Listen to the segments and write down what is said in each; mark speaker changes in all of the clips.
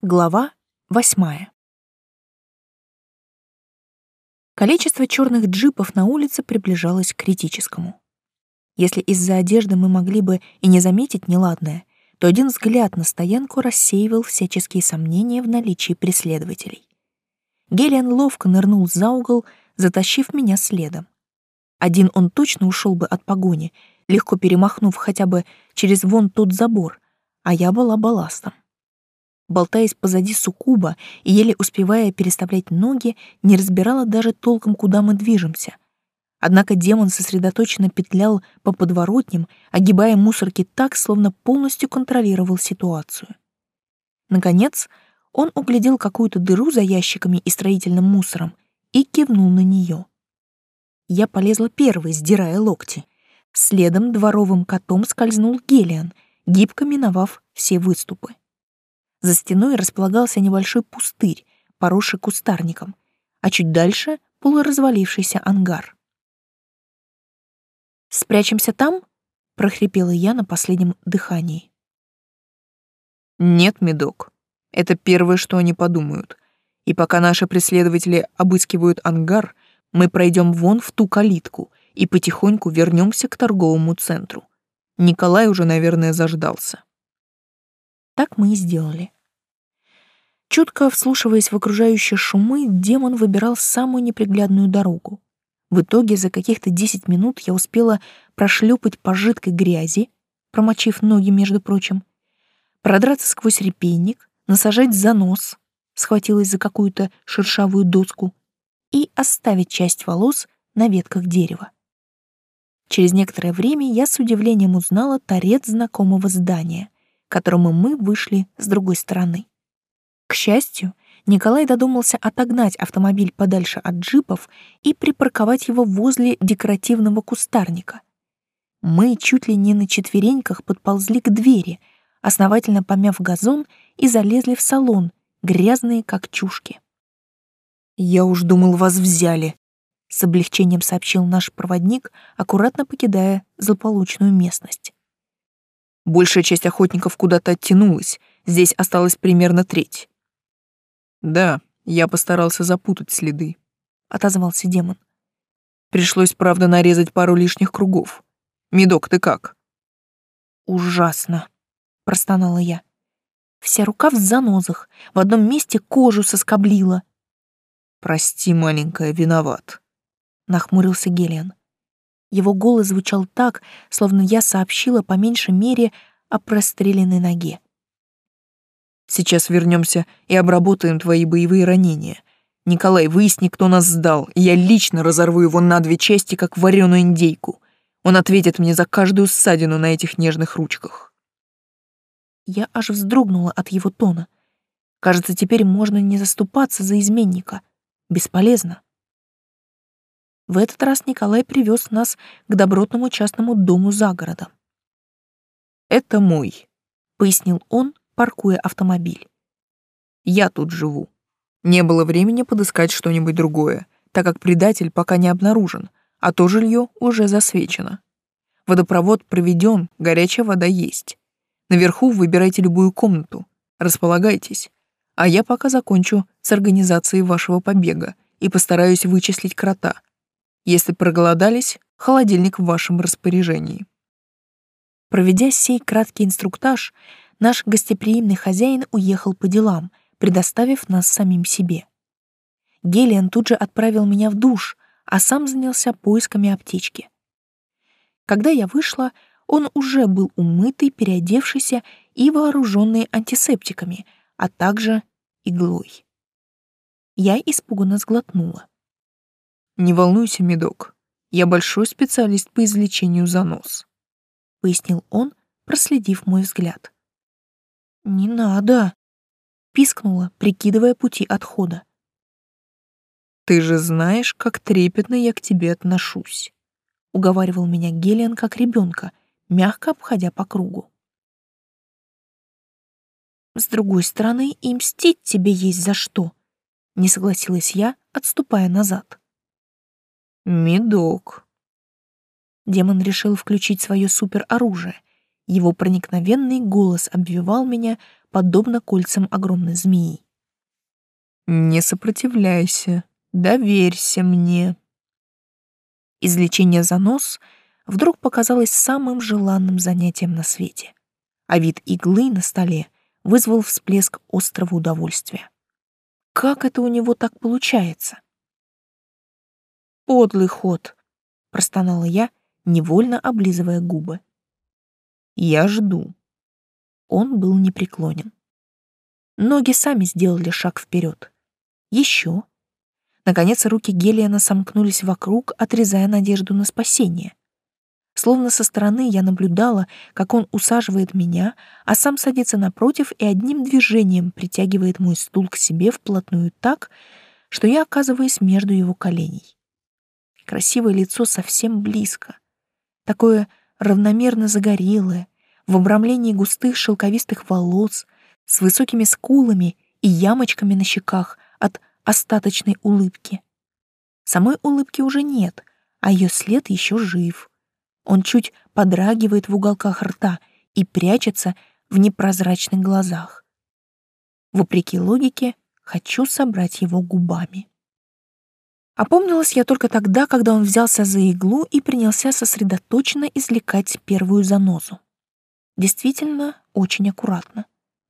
Speaker 1: Глава восьмая. Количество черных джипов на улице приближалось к критическому. Если из-за одежды мы могли бы и не заметить неладное, то один взгляд на стоянку рассеивал всяческие сомнения в наличии преследователей. Гелиан ловко нырнул за угол, затащив меня следом. Один он точно ушел бы от погони, легко перемахнув хотя бы через вон тот забор, а я была балластом болтаясь позади суккуба и еле успевая переставлять ноги, не разбирала даже толком, куда мы движемся. Однако демон сосредоточенно петлял по подворотням, огибая мусорки так, словно полностью контролировал ситуацию. Наконец, он углядел какую-то дыру за ящиками и строительным мусором и кивнул на нее. Я полезла первой, сдирая локти. Следом дворовым котом скользнул Гелиан, гибко миновав все выступы. За стеной располагался небольшой пустырь, поросший кустарником, а чуть дальше — полуразвалившийся ангар. «Спрячемся там?» — прохрипела я на последнем дыхании.
Speaker 2: «Нет, медок. Это первое, что они подумают. И пока наши преследователи обыскивают ангар, мы пройдем вон в ту калитку и потихоньку вернемся к торговому центру. Николай уже, наверное, заждался.
Speaker 1: Так мы и сделали. Чутко вслушиваясь в окружающие шумы, демон выбирал самую неприглядную дорогу. В итоге за каких-то десять минут я успела прошлепать по жидкой грязи, промочив ноги, между прочим, продраться сквозь репейник, насажать за нос, схватилась за какую-то шершавую доску и оставить часть волос на ветках дерева. Через некоторое время я с удивлением узнала торец знакомого здания — к которому мы вышли с другой стороны. К счастью, Николай додумался отогнать автомобиль подальше от джипов и припарковать его возле декоративного кустарника. Мы чуть ли не на четвереньках подползли к двери, основательно помяв газон и залезли в салон, грязные как чушки.
Speaker 2: «Я уж думал, вас взяли», —
Speaker 1: с облегчением сообщил наш проводник, аккуратно покидая злополучную местность.
Speaker 2: Большая часть охотников куда-то оттянулась, здесь осталась примерно треть. Да, я постарался запутать следы, отозвался демон. Пришлось, правда, нарезать пару лишних кругов. Медок, ты как?
Speaker 1: Ужасно, простонала я. Вся рука в занозах, в одном месте кожу соскоблила.
Speaker 2: Прости, маленькая, виноват, нахмурился Гелиан.
Speaker 1: Его голос звучал так, словно я сообщила по меньшей мере о простреленной ноге.
Speaker 2: «Сейчас вернемся и обработаем твои боевые ранения. Николай, выясни, кто нас сдал, и я лично разорву его на две части, как вареную индейку. Он ответит мне за каждую ссадину на этих нежных ручках».
Speaker 1: Я аж вздрогнула от его тона. Кажется, теперь можно не заступаться за изменника. Бесполезно. В этот раз Николай привез нас к добротному частному дому за городом.
Speaker 2: «Это мой», — пояснил
Speaker 1: он, паркуя автомобиль.
Speaker 2: «Я тут живу. Не было времени подыскать что-нибудь другое, так как предатель пока не обнаружен, а то жилье уже засвечено. Водопровод проведен, горячая вода есть. Наверху выбирайте любую комнату, располагайтесь, а я пока закончу с организацией вашего побега и постараюсь вычислить крота, если проголодались, холодильник в вашем распоряжении.
Speaker 1: Проведя сей краткий инструктаж, наш гостеприимный хозяин уехал по делам, предоставив нас самим себе. Гелиан тут же отправил меня в душ, а сам занялся поисками аптечки. Когда я вышла, он уже был умытый, переодевшийся и вооруженный антисептиками, а также иглой. Я испуганно сглотнула.
Speaker 2: «Не волнуйся, медок, я большой специалист по излечению занос», —
Speaker 1: пояснил он, проследив мой взгляд. «Не надо», — пискнула, прикидывая пути отхода.
Speaker 2: «Ты же знаешь, как трепетно я к тебе отношусь», — уговаривал меня Гелиан как ребенка, мягко обходя по кругу.
Speaker 1: «С другой стороны, и мстить тебе есть за что», — не согласилась я, отступая назад.
Speaker 2: Медок.
Speaker 1: Демон решил включить свое супероружие. Его проникновенный голос обвивал меня, подобно кольцам огромной змеи.
Speaker 2: «Не сопротивляйся, доверься мне».
Speaker 1: Излечение за нос вдруг показалось самым желанным занятием на свете, а вид иглы на столе вызвал всплеск острого удовольствия. Как это у него так получается? «Подлый ход», — простонала я, невольно облизывая губы. «Я жду». Он был непреклонен. Ноги сами сделали шаг вперед. Еще. Наконец руки Гелиана сомкнулись вокруг, отрезая надежду на спасение. Словно со стороны я наблюдала, как он усаживает меня, а сам садится напротив и одним движением притягивает мой стул к себе вплотную так, что я оказываюсь между его коленей. Красивое лицо совсем близко, такое равномерно загорелое, в обрамлении густых шелковистых волос, с высокими скулами и ямочками на щеках от остаточной улыбки. Самой улыбки уже нет, а ее след еще жив. Он чуть подрагивает в уголках рта и прячется в непрозрачных глазах. Вопреки логике, хочу собрать его губами. Опомнилась я только тогда, когда он взялся за иглу и принялся сосредоточенно извлекать первую занозу. Действительно, очень аккуратно,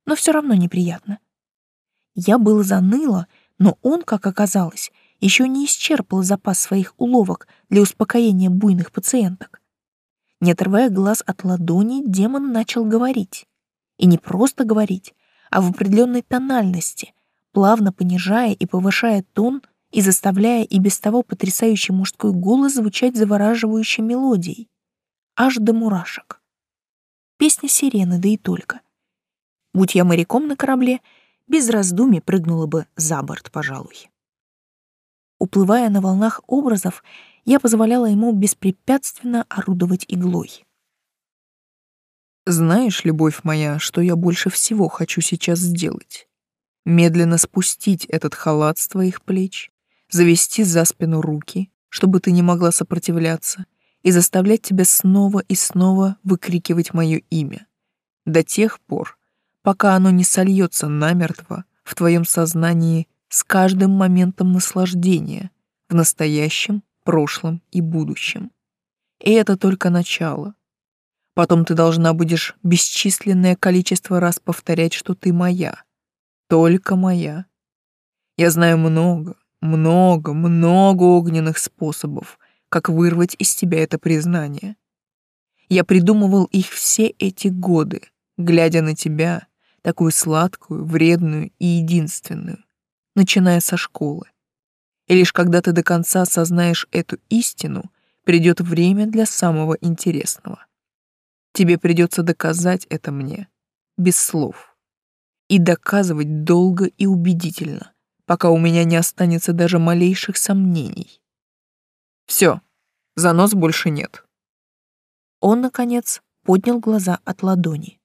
Speaker 1: но все равно неприятно. Я было заныла, но он, как оказалось, еще не исчерпал запас своих уловок для успокоения буйных пациенток. Не отрывая глаз от ладони, демон начал говорить. И не просто говорить, а в определенной тональности, плавно понижая и повышая тон и заставляя и без того потрясающий мужской голос звучать завораживающей мелодией. Аж до мурашек. Песня сирены, да и только. Будь я моряком на корабле, без раздумий прыгнула бы за борт, пожалуй. Уплывая на волнах образов, я позволяла ему беспрепятственно орудовать иглой.
Speaker 2: «Знаешь, любовь моя, что я больше всего хочу сейчас сделать? Медленно спустить этот халат с твоих плеч, завести за спину руки, чтобы ты не могла сопротивляться, и заставлять тебя снова и снова выкрикивать мое имя, до тех пор, пока оно не сольется намертво в твоем сознании с каждым моментом наслаждения в настоящем прошлом и будущем. И это только начало. Потом ты должна будешь бесчисленное количество раз повторять, что ты моя. Только моя. Я знаю много, много, много огненных способов, как вырвать из тебя это признание. Я придумывал их все эти годы, глядя на тебя, такую сладкую, вредную и единственную, начиная со школы. И лишь когда ты до конца осознаешь эту истину, придет время для самого интересного. Тебе придется доказать это мне, без слов. И доказывать долго и убедительно, пока у меня не останется даже малейших сомнений. Все, занос больше нет.
Speaker 1: Он, наконец, поднял глаза от ладони.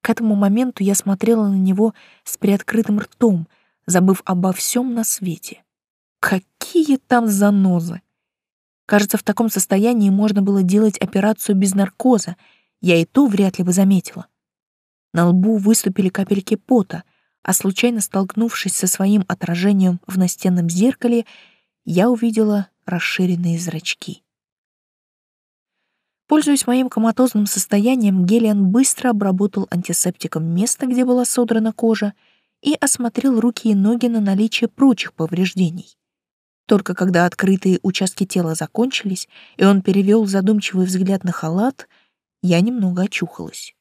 Speaker 1: К этому моменту я смотрела на него с приоткрытым ртом — забыв обо всем на свете. Какие там занозы! Кажется, в таком состоянии можно было делать операцию без наркоза, я и то вряд ли бы заметила. На лбу выступили капельки пота, а случайно столкнувшись со своим отражением в настенном зеркале, я увидела расширенные зрачки. Пользуясь моим коматозным состоянием, Гелиан быстро обработал антисептиком место, где была содрана кожа, и осмотрел руки и ноги на наличие прочих повреждений. Только когда открытые участки тела закончились, и он перевел задумчивый взгляд на халат, я немного очухалась.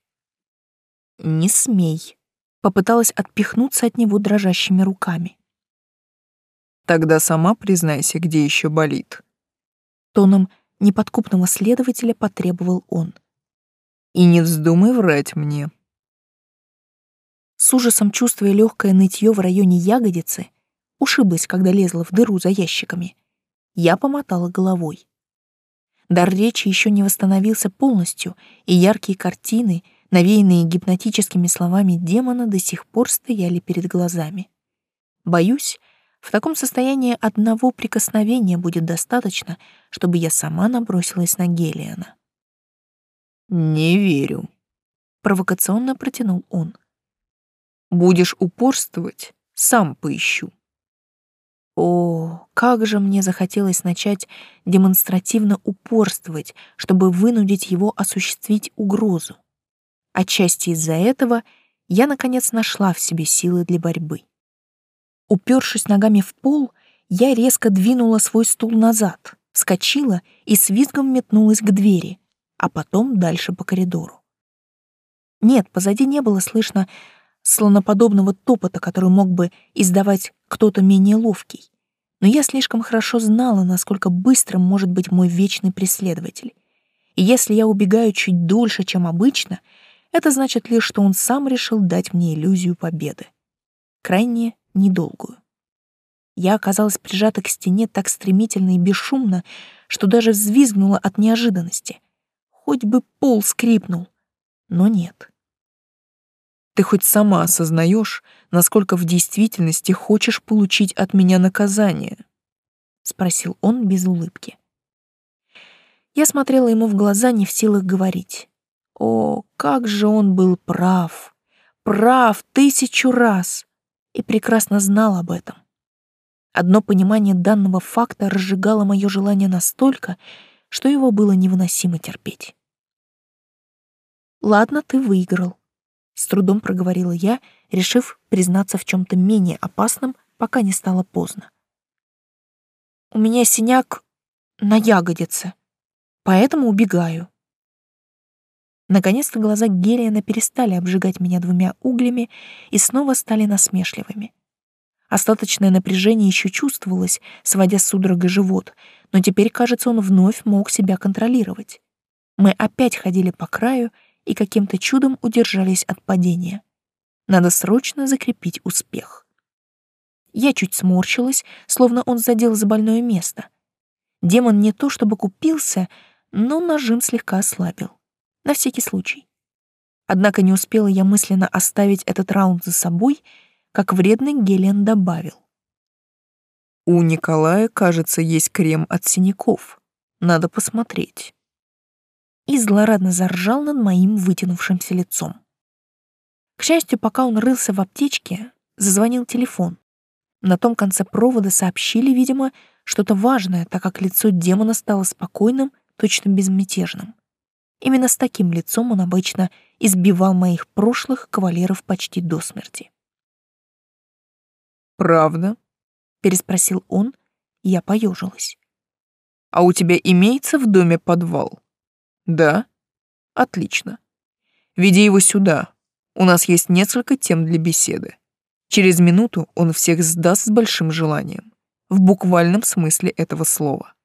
Speaker 1: «Не смей», — попыталась отпихнуться от него дрожащими руками.
Speaker 2: «Тогда сама признайся, где еще болит».
Speaker 1: Тоном неподкупного следователя потребовал он.
Speaker 2: «И не вздумай врать мне»
Speaker 1: с ужасом чувствуя легкое нытье в районе ягодицы, ушиблась, когда лезла в дыру за ящиками. Я помотала головой. Дар речи еще не восстановился полностью, и яркие картины, навеянные гипнотическими словами демона, до сих пор стояли перед глазами. Боюсь, в таком состоянии одного прикосновения будет достаточно, чтобы я сама набросилась на Гелиана.
Speaker 2: «Не верю»,
Speaker 1: Провокационно протянул он.
Speaker 2: Будешь упорствовать, сам поищу.
Speaker 1: О, как же мне захотелось начать демонстративно упорствовать, чтобы вынудить его осуществить угрозу. Отчасти из-за этого я, наконец, нашла в себе силы для борьбы. Упершись ногами в пол, я резко двинула свой стул назад, вскочила и с визгом метнулась к двери, а потом дальше по коридору. Нет, позади не было слышно слоноподобного топота, который мог бы издавать кто-то менее ловкий. Но я слишком хорошо знала, насколько быстрым может быть мой вечный преследователь. И если я убегаю чуть дольше, чем обычно, это значит лишь, что он сам решил дать мне иллюзию победы. Крайне недолгую. Я оказалась прижата к стене так стремительно и бесшумно, что даже взвизгнула от неожиданности. Хоть бы пол скрипнул, но нет.
Speaker 2: Ты хоть сама осознаешь, насколько в действительности хочешь получить от меня наказание?
Speaker 1: спросил он без улыбки. Я смотрела ему в глаза, не в силах говорить. О, как же он был прав! Прав тысячу раз! И прекрасно знал об этом. Одно понимание данного факта разжигало мое желание настолько, что его было невыносимо терпеть. «Ладно, ты выиграл», — с трудом проговорила я, решив признаться в чем то менее опасном, пока не стало поздно. «У меня синяк на ягодице, поэтому убегаю». Наконец-то глаза Гелиана перестали обжигать меня двумя углями и снова стали насмешливыми. Остаточное напряжение еще чувствовалось, сводя с судорогой живот, но теперь, кажется, он вновь мог себя контролировать. Мы опять ходили по краю и каким-то чудом удержались от падения. Надо срочно закрепить успех. Я чуть сморщилась, словно он задел за больное место. Демон не то чтобы купился, но нажим слегка ослабил. На всякий случай. Однако не успела я мысленно оставить этот раунд за собой — как вредный Гелен добавил.
Speaker 2: «У Николая, кажется, есть крем от синяков. Надо посмотреть».
Speaker 1: И злорадно заржал над моим вытянувшимся лицом. К счастью, пока он рылся в аптечке, зазвонил телефон. На том конце провода сообщили, видимо, что-то важное, так как лицо демона стало спокойным, точно безмятежным. Именно с таким лицом он обычно избивал моих прошлых кавалеров почти до смерти.
Speaker 2: «Правда?»
Speaker 1: — переспросил он, и я поежилась.
Speaker 2: «А у тебя имеется в доме подвал?» «Да?» «Отлично. Веди его сюда. У нас есть несколько тем для беседы. Через минуту он всех сдаст с большим желанием. В буквальном смысле этого слова».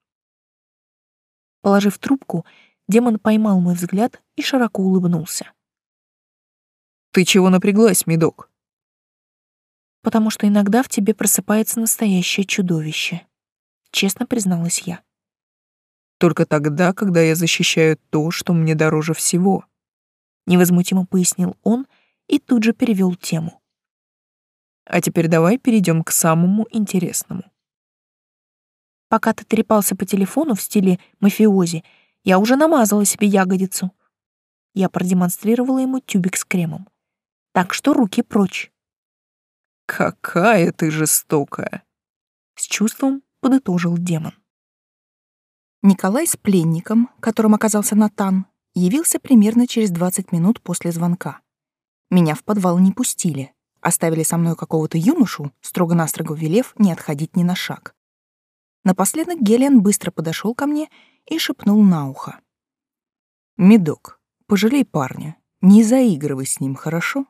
Speaker 1: Положив трубку, демон поймал мой взгляд и широко улыбнулся.
Speaker 2: «Ты чего напряглась, медок?»
Speaker 1: потому что иногда в тебе просыпается настоящее чудовище», — честно призналась я.
Speaker 2: «Только тогда, когда я защищаю то, что мне дороже всего», — невозмутимо пояснил он и тут же перевел тему. «А теперь давай перейдем к самому интересному».
Speaker 1: Пока ты трепался по телефону в стиле мафиози, я уже намазала себе ягодицу. Я продемонстрировала ему тюбик с кремом. Так что руки прочь.
Speaker 2: «Какая ты жестокая!»
Speaker 1: С чувством подытожил демон.
Speaker 3: Николай с пленником, которым оказался Натан, явился примерно через 20 минут после звонка. Меня в подвал не пустили, оставили со мной какого-то юношу, строго-настрого велев не отходить ни на шаг. Напоследок Гелиан быстро подошел ко мне и шепнул на ухо. «Медок, пожалей парня, не заигрывай с ним, хорошо?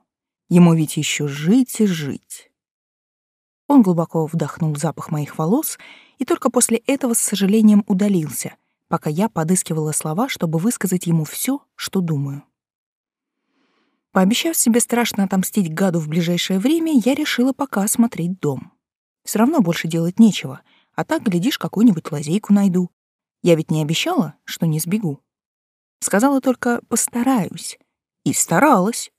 Speaker 3: Ему ведь еще жить и жить». Он глубоко вдохнул запах моих волос и только после этого с сожалением удалился, пока я подыскивала слова, чтобы высказать ему все, что думаю. Пообещав себе страшно отомстить гаду в ближайшее время, я решила пока осмотреть дом. Все равно больше делать нечего, а так, глядишь, какую-нибудь лазейку найду. Я ведь не обещала, что не сбегу. Сказала только «постараюсь». И старалась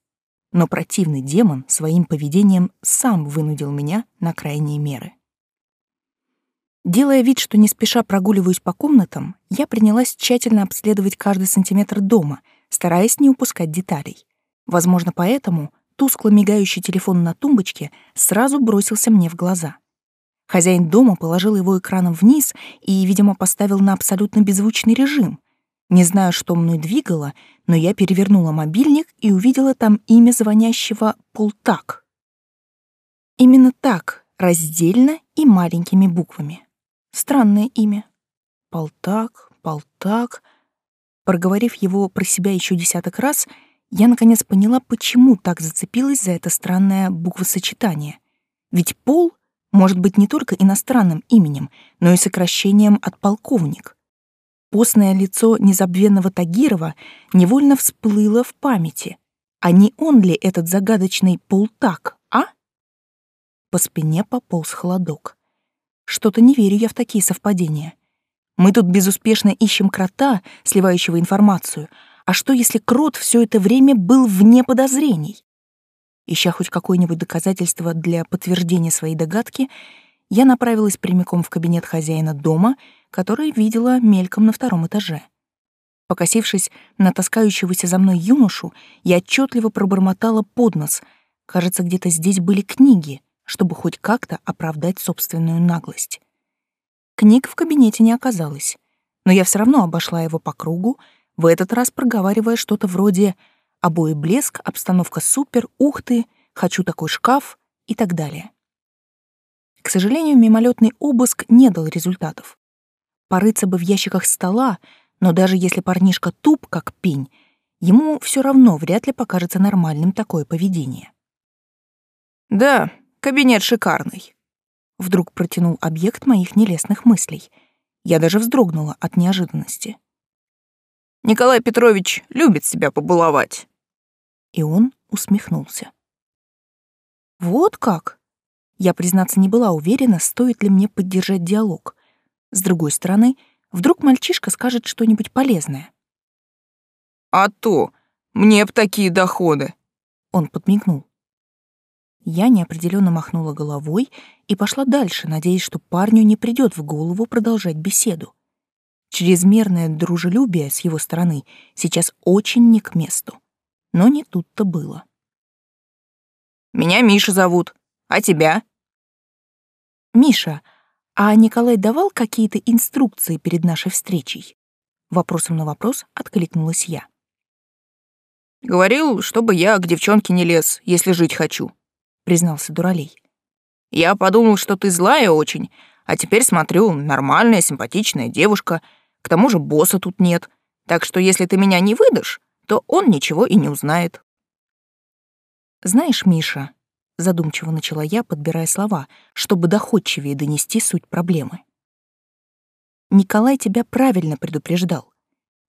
Speaker 3: но противный демон своим поведением сам вынудил меня на крайние меры. Делая вид, что не спеша прогуливаюсь по комнатам, я принялась тщательно обследовать каждый сантиметр дома, стараясь не упускать деталей. Возможно, поэтому тускло мигающий телефон на тумбочке сразу бросился мне в глаза. Хозяин дома положил его экраном вниз и, видимо, поставил на абсолютно беззвучный режим. Не знаю, что мной двигало, но я перевернула мобильник и увидела там имя звонящего Полтак. Именно так, раздельно и маленькими буквами. Странное имя. Полтак, Полтак. Проговорив его про себя еще десяток раз, я наконец поняла, почему так зацепилась за это странное буквосочетание. Ведь Пол может быть не только иностранным именем, но и сокращением от полковник. Постное лицо незабвенного Тагирова невольно всплыло в памяти. А не он ли этот загадочный Полтак, а? По спине пополз холодок. Что-то не верю я в такие совпадения. Мы тут безуспешно ищем крота, сливающего информацию. А что, если крот все это время был вне подозрений? Ища хоть какое-нибудь доказательство для подтверждения своей догадки, я направилась прямиком в кабинет хозяина дома, который видела мельком на втором этаже. Покосившись на таскающегося за мной юношу, я отчетливо пробормотала под нос. Кажется, где-то здесь были книги — чтобы хоть как-то оправдать собственную наглость. Книг в кабинете не оказалось, но я все равно обошла его по кругу, в этот раз проговаривая что-то вроде «обои блеск», «обстановка супер», «ух ты», «хочу такой шкаф» и так далее. К сожалению, мимолетный обыск не дал результатов. Порыться бы в ящиках стола, но даже если парнишка туп, как пень, ему все равно вряд ли покажется нормальным такое поведение.
Speaker 2: «Да, Кабинет шикарный.
Speaker 3: Вдруг протянул объект моих нелестных мыслей. Я даже вздрогнула от неожиданности.
Speaker 2: Николай Петрович любит себя побаловать.
Speaker 3: И он усмехнулся. Вот как? Я, признаться, не была уверена, стоит ли мне поддержать диалог. С другой стороны, вдруг мальчишка скажет что-нибудь полезное.
Speaker 2: А то, мне б такие доходы.
Speaker 3: Он подмигнул. Я неопределенно махнула головой и пошла дальше, надеясь, что парню не придет в голову продолжать беседу. Чрезмерное дружелюбие с его стороны сейчас очень не к месту. Но не тут-то было.
Speaker 2: «Меня Миша зовут. А тебя?»
Speaker 3: «Миша, а Николай давал какие-то инструкции перед нашей встречей?» Вопросом на вопрос откликнулась я.
Speaker 2: «Говорил, чтобы я к девчонке не лез, если жить хочу
Speaker 3: признался Дуралей.
Speaker 2: Я подумал, что ты злая очень, а теперь смотрю, нормальная, симпатичная девушка. К тому же босса тут нет. Так что если ты меня не выдашь, то он ничего и не узнает.
Speaker 3: Знаешь, Миша, задумчиво начала я, подбирая слова, чтобы доходчивее донести суть проблемы. Николай тебя правильно предупреждал.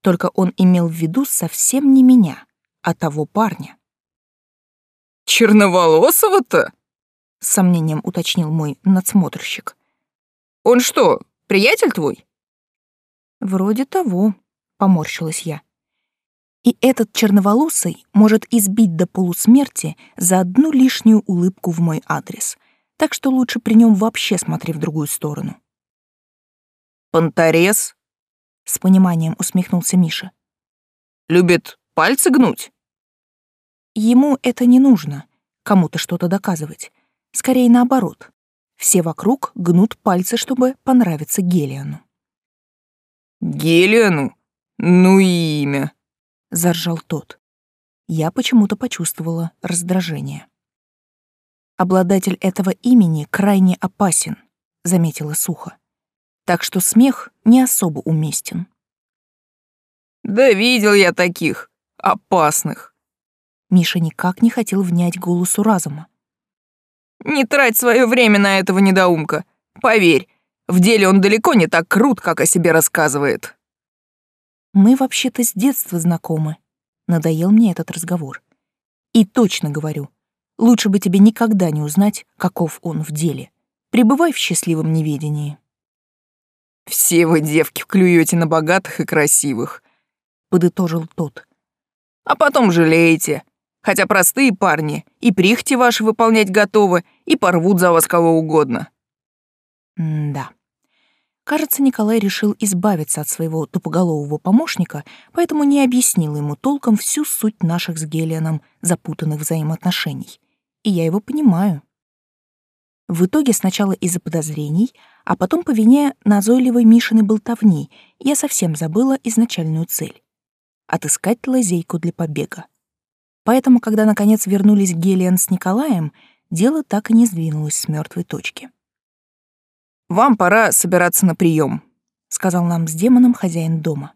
Speaker 3: Только он имел в виду совсем не меня, а того парня.
Speaker 2: «Черноволосого-то?»
Speaker 3: — с сомнением уточнил мой надсмотрщик.
Speaker 2: «Он что, приятель твой?»
Speaker 3: «Вроде того», — поморщилась я. «И этот черноволосый может избить до полусмерти за одну лишнюю улыбку в мой адрес, так что лучше при нем вообще смотри в другую сторону».
Speaker 2: «Понторез?»
Speaker 3: — с пониманием усмехнулся Миша.
Speaker 2: «Любит пальцы гнуть?»
Speaker 3: Ему это не нужно, кому-то что-то доказывать. Скорее наоборот. Все вокруг гнут пальцы, чтобы понравиться Гелиану.
Speaker 2: «Гелиану? Ну и имя!»
Speaker 3: — заржал тот. Я почему-то почувствовала раздражение. «Обладатель этого имени крайне опасен», — заметила сухо. «Так что смех не особо уместен».
Speaker 2: «Да видел я таких, опасных»,
Speaker 3: Миша никак не хотел внять голосу разума.
Speaker 2: «Не трать свое время на этого недоумка. Поверь, в деле он далеко не так крут, как о себе рассказывает».
Speaker 3: «Мы вообще-то с детства знакомы», — надоел мне этот разговор. «И точно говорю, лучше бы тебе никогда не узнать, каков он в деле. Пребывай в счастливом неведении».
Speaker 2: «Все вы, девки, клюете на богатых и красивых», — подытожил тот. «А потом жалеете, Хотя простые парни и прихти ваши выполнять готовы, и порвут за вас кого угодно.
Speaker 3: М да. Кажется, Николай решил избавиться от своего тупоголового помощника, поэтому не объяснил ему толком всю суть наших с Гелианом запутанных взаимоотношений. И я его понимаю. В итоге сначала из-за подозрений, а потом по вине назойливой Мишиной болтовни я совсем забыла изначальную цель — отыскать лазейку для побега. Поэтому, когда наконец вернулись Гелиан с Николаем, дело так и не сдвинулось с мертвой точки.
Speaker 2: «Вам пора собираться на прием, сказал нам с демоном хозяин дома.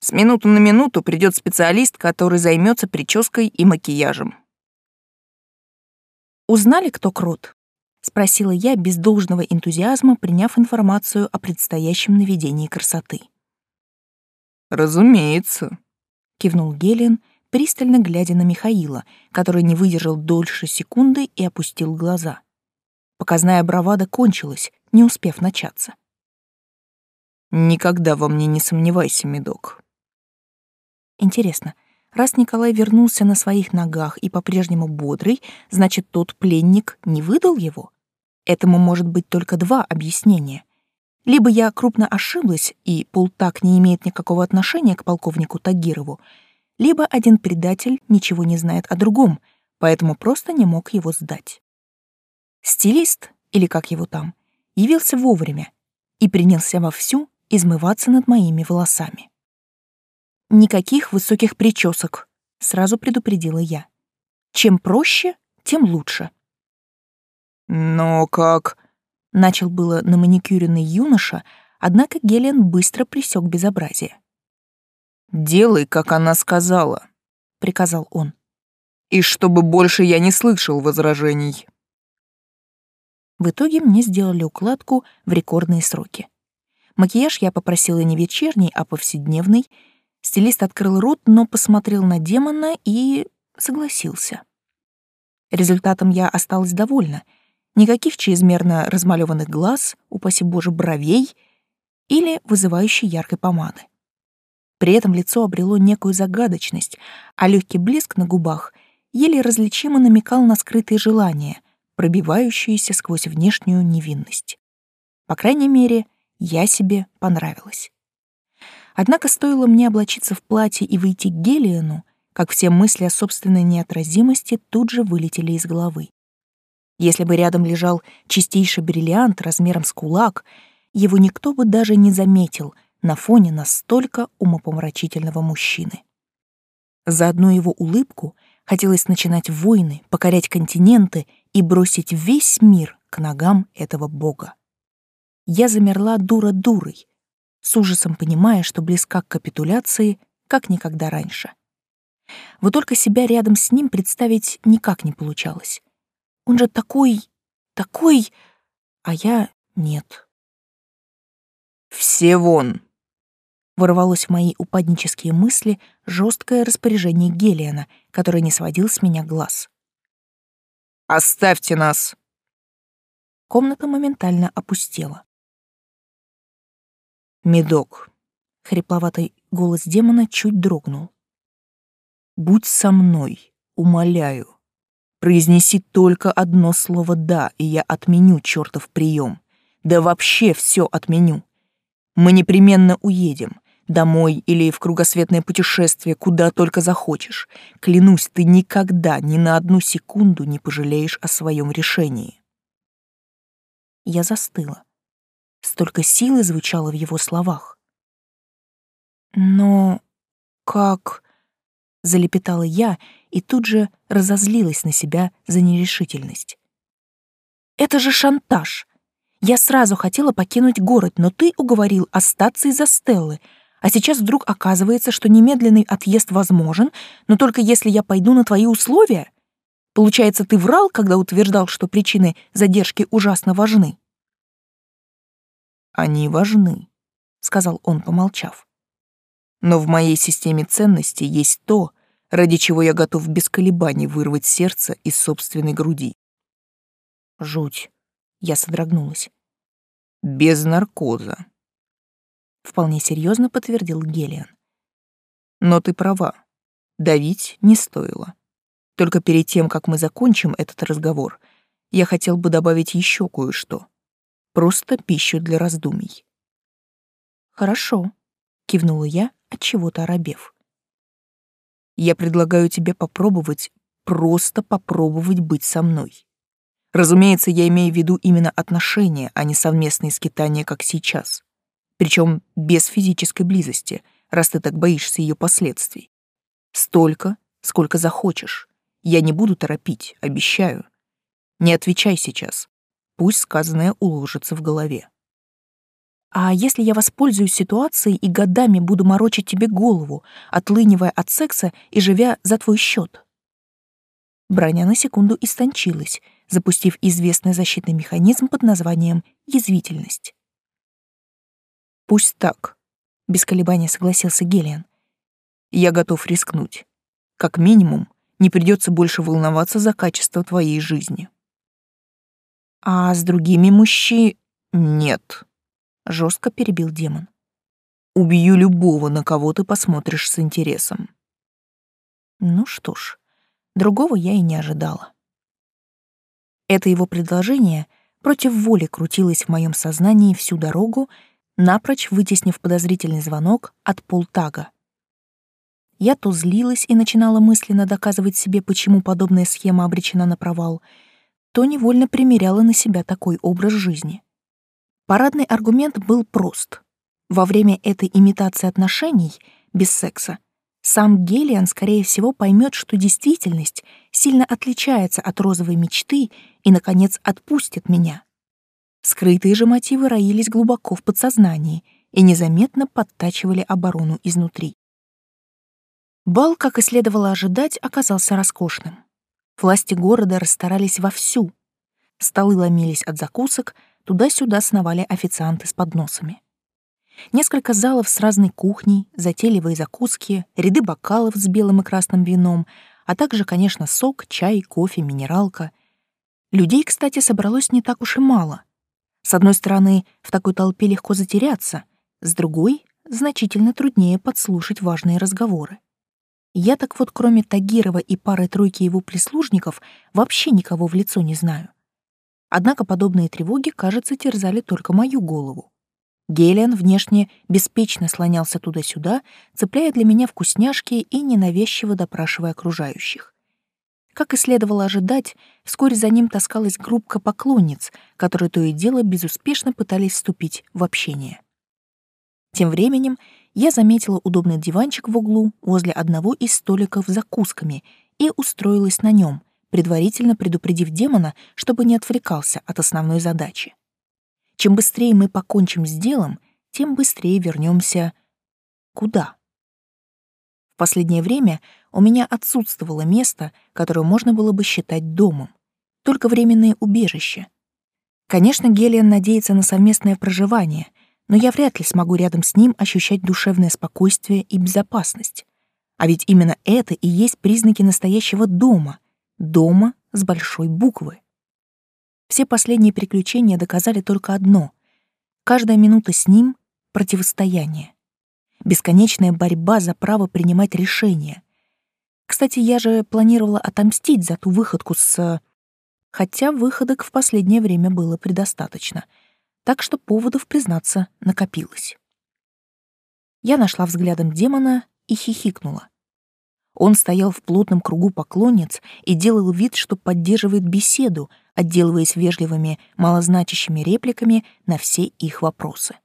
Speaker 2: «С минуты на минуту придет специалист, который займется прической и макияжем».
Speaker 3: «Узнали, кто крот?» — спросила я без должного энтузиазма, приняв информацию о предстоящем наведении красоты.
Speaker 2: «Разумеется», — кивнул
Speaker 3: Гелен, пристально глядя на Михаила, который не выдержал дольше секунды и опустил глаза. Показная бравада кончилась, не успев начаться.
Speaker 2: «Никогда во мне не сомневайся, медок».
Speaker 3: Интересно, раз Николай вернулся на своих ногах и по-прежнему бодрый, значит, тот пленник не выдал его? Этому может быть только два объяснения. Либо я крупно ошиблась, и Пултак не имеет никакого отношения к полковнику Тагирову, либо один предатель ничего не знает о другом, поэтому просто не мог его сдать. Стилист, или как его там, явился вовремя и принялся вовсю измываться над моими волосами. «Никаких высоких причесок», — сразу предупредила я. «Чем проще, тем лучше».
Speaker 2: «Но как...»
Speaker 3: — начал было на маникюренный юноша, однако Гелен быстро присек безобразие.
Speaker 2: «Делай, как она сказала», — приказал он. «И чтобы больше я не слышал возражений».
Speaker 3: В итоге мне сделали укладку в рекордные сроки. Макияж я попросила не вечерний, а повседневный. Стилист открыл рот, но посмотрел на демона и согласился. Результатом я осталась довольна. Никаких чрезмерно размалеванных глаз, упаси боже, бровей или вызывающей яркой помады. При этом лицо обрело некую загадочность, а легкий блеск на губах еле различимо намекал на скрытые желания, пробивающиеся сквозь внешнюю невинность. По крайней мере, я себе понравилась. Однако стоило мне облачиться в платье и выйти к Гелиану, как все мысли о собственной неотразимости тут же вылетели из головы. Если бы рядом лежал чистейший бриллиант размером с кулак, его никто бы даже не заметил — на фоне настолько умопомрачительного мужчины. За одну его улыбку хотелось начинать войны, покорять континенты и бросить весь мир к ногам этого бога. Я замерла дура дурой, с ужасом понимая, что близка к капитуляции, как никогда раньше. Вот только себя рядом с ним представить никак не получалось. Он же такой, такой, а я нет.
Speaker 2: «Все вон!»
Speaker 3: ворвалось в мои упаднические мысли жесткое распоряжение Гелиана, который не сводил с меня глаз.
Speaker 2: «Оставьте нас!»
Speaker 3: Комната моментально опустела.
Speaker 2: «Медок», — хрипловатый голос демона чуть дрогнул. «Будь со мной, умоляю. Произнеси только одно слово «да», и я отменю чертов прием. Да вообще все отменю. Мы непременно уедем, домой или в кругосветное путешествие, куда только захочешь. Клянусь, ты никогда ни на одну секунду не пожалеешь о своем решении.
Speaker 3: Я застыла. Столько силы звучало в его словах. Но как... Залепетала я и тут же разозлилась на себя за нерешительность. Это же шантаж. Я сразу хотела покинуть город, но ты уговорил остаться из-за Стеллы, а сейчас вдруг оказывается, что немедленный отъезд возможен, но только если я пойду на твои условия? Получается, ты врал, когда утверждал, что причины задержки ужасно важны?
Speaker 2: Они важны, сказал он, помолчав. Но в моей системе ценностей есть то, ради чего я готов без колебаний вырвать сердце из собственной груди.
Speaker 3: Жуть. Я содрогнулась.
Speaker 2: Без наркоза,
Speaker 3: вполне серьезно подтвердил Гелиан.
Speaker 2: Но ты права. Давить не стоило. Только перед тем, как мы закончим этот разговор, я хотел бы добавить еще кое-что. Просто пищу для раздумий.
Speaker 1: Хорошо, кивнула я, от чего-то оробев.
Speaker 2: Я предлагаю тебе попробовать, просто попробовать быть со мной. Разумеется, я имею в виду именно отношения, а не совместные скитания, как сейчас. Причем без физической близости, раз ты так боишься ее последствий. Столько, сколько захочешь. Я не буду торопить, обещаю. Не отвечай сейчас. Пусть сказанное уложится в голове.
Speaker 1: А если я воспользуюсь ситуацией и годами буду морочить тебе голову, отлынивая от секса и живя за твой счет? Броня на секунду истончилась, запустив известный защитный механизм под названием язвительность.
Speaker 2: «Пусть так», — без колебания согласился Гелиан. «Я готов рискнуть. Как минимум, не придется больше волноваться за качество твоей жизни».
Speaker 1: «А с другими мужчи...»
Speaker 2: «Нет», — жестко перебил демон.
Speaker 1: «Убью любого, на кого ты посмотришь с интересом». Ну что ж, другого я и не ожидала. Это его предложение против воли крутилось в моем сознании всю дорогу, напрочь вытеснив подозрительный звонок от полтага. Я то злилась и начинала мысленно доказывать себе, почему подобная схема обречена на провал, то невольно примеряла на себя такой образ жизни. Парадный аргумент был прост. Во время этой имитации отношений, без секса, сам Гелиан, скорее всего, поймет, что действительность сильно отличается от розовой мечты и, наконец, отпустит меня. Скрытые же мотивы роились глубоко в подсознании и незаметно подтачивали оборону изнутри. Бал, как и следовало ожидать, оказался роскошным. Власти города расстарались вовсю. Столы ломились от закусок, туда-сюда сновали официанты с подносами. Несколько залов с разной кухней, затейливые закуски, ряды бокалов с белым и красным вином, а также, конечно, сок, чай, кофе, минералка. Людей, кстати, собралось не так уж и мало. С одной стороны, в такой толпе легко затеряться, с другой — значительно труднее подслушать важные разговоры. Я так вот, кроме Тагирова и пары-тройки его прислужников, вообще никого в лицо не знаю. Однако подобные тревоги, кажется, терзали только мою голову. Гелиан внешне беспечно слонялся туда-сюда, цепляя для меня вкусняшки и ненавязчиво допрашивая окружающих. Как и следовало ожидать, вскоре за ним таскалась группка поклонниц, которые то и дело безуспешно пытались вступить в общение. Тем временем я заметила удобный диванчик в углу возле одного из столиков с закусками и устроилась на нем, предварительно предупредив демона, чтобы не отвлекался от основной задачи. Чем быстрее мы покончим с делом, тем быстрее вернемся куда? Последнее время у меня отсутствовало место, которое можно было бы считать домом, только временное убежище. Конечно, Гелиан надеется на совместное проживание, но я вряд ли смогу рядом с ним ощущать душевное спокойствие и безопасность. А ведь именно это и есть признаки настоящего дома, дома с большой буквы. Все последние приключения доказали только одно — каждая минута с ним — противостояние. Бесконечная борьба за право принимать решения. Кстати, я же планировала отомстить за ту выходку с... Хотя выходок в последнее время было предостаточно, так что поводов, признаться, накопилось. Я нашла взглядом демона и хихикнула. Он стоял в плотном кругу поклонниц и делал вид, что поддерживает беседу, отделываясь вежливыми, малозначащими репликами на все их вопросы.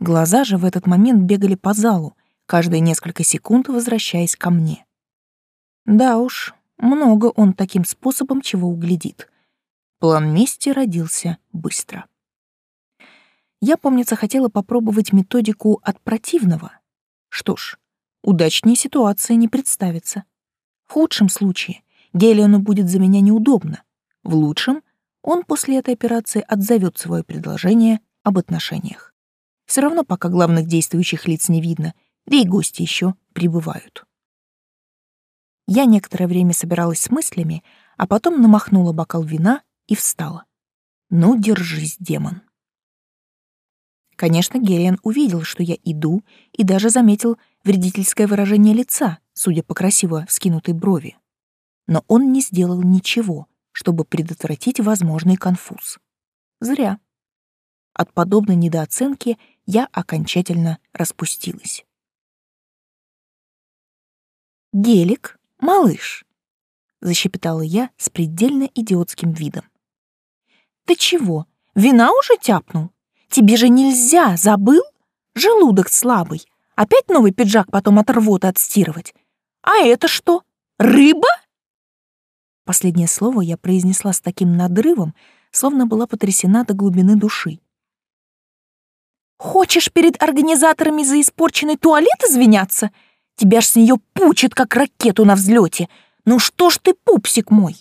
Speaker 1: Глаза же в этот момент бегали по залу, каждые несколько секунд возвращаясь ко мне. Да уж, много он таким способом чего углядит. План мести родился быстро. Я, помнится, хотела попробовать методику от противного. Что ж, удачнее ситуации не представится. В худшем случае Гелиону будет за меня неудобно, в лучшем он после этой операции отзовет свое предложение об отношениях. Все равно пока главных действующих лиц не видно, да и гости еще прибывают. Я некоторое время собиралась с мыслями, а потом намахнула бокал вина и встала. Ну, держись, демон. Конечно, Гериан увидел, что я иду, и даже заметил вредительское выражение лица, судя по красиво вскинутой брови. Но он не сделал ничего, чтобы предотвратить возможный конфуз. Зря.
Speaker 3: От подобной недооценки я окончательно распустилась. «Гелик, малыш», — защепетала я с предельно идиотским видом. «Ты чего, вина уже тяпнул? Тебе же нельзя, забыл? Желудок слабый. Опять новый пиджак потом от рвоты отстирывать? А это что, рыба?» Последнее слово я произнесла с таким надрывом, словно была потрясена до глубины души. «Хочешь перед организаторами за испорченный туалет извиняться? Тебя ж с нее пучит, как ракету на взлете. Ну что ж ты, пупсик мой?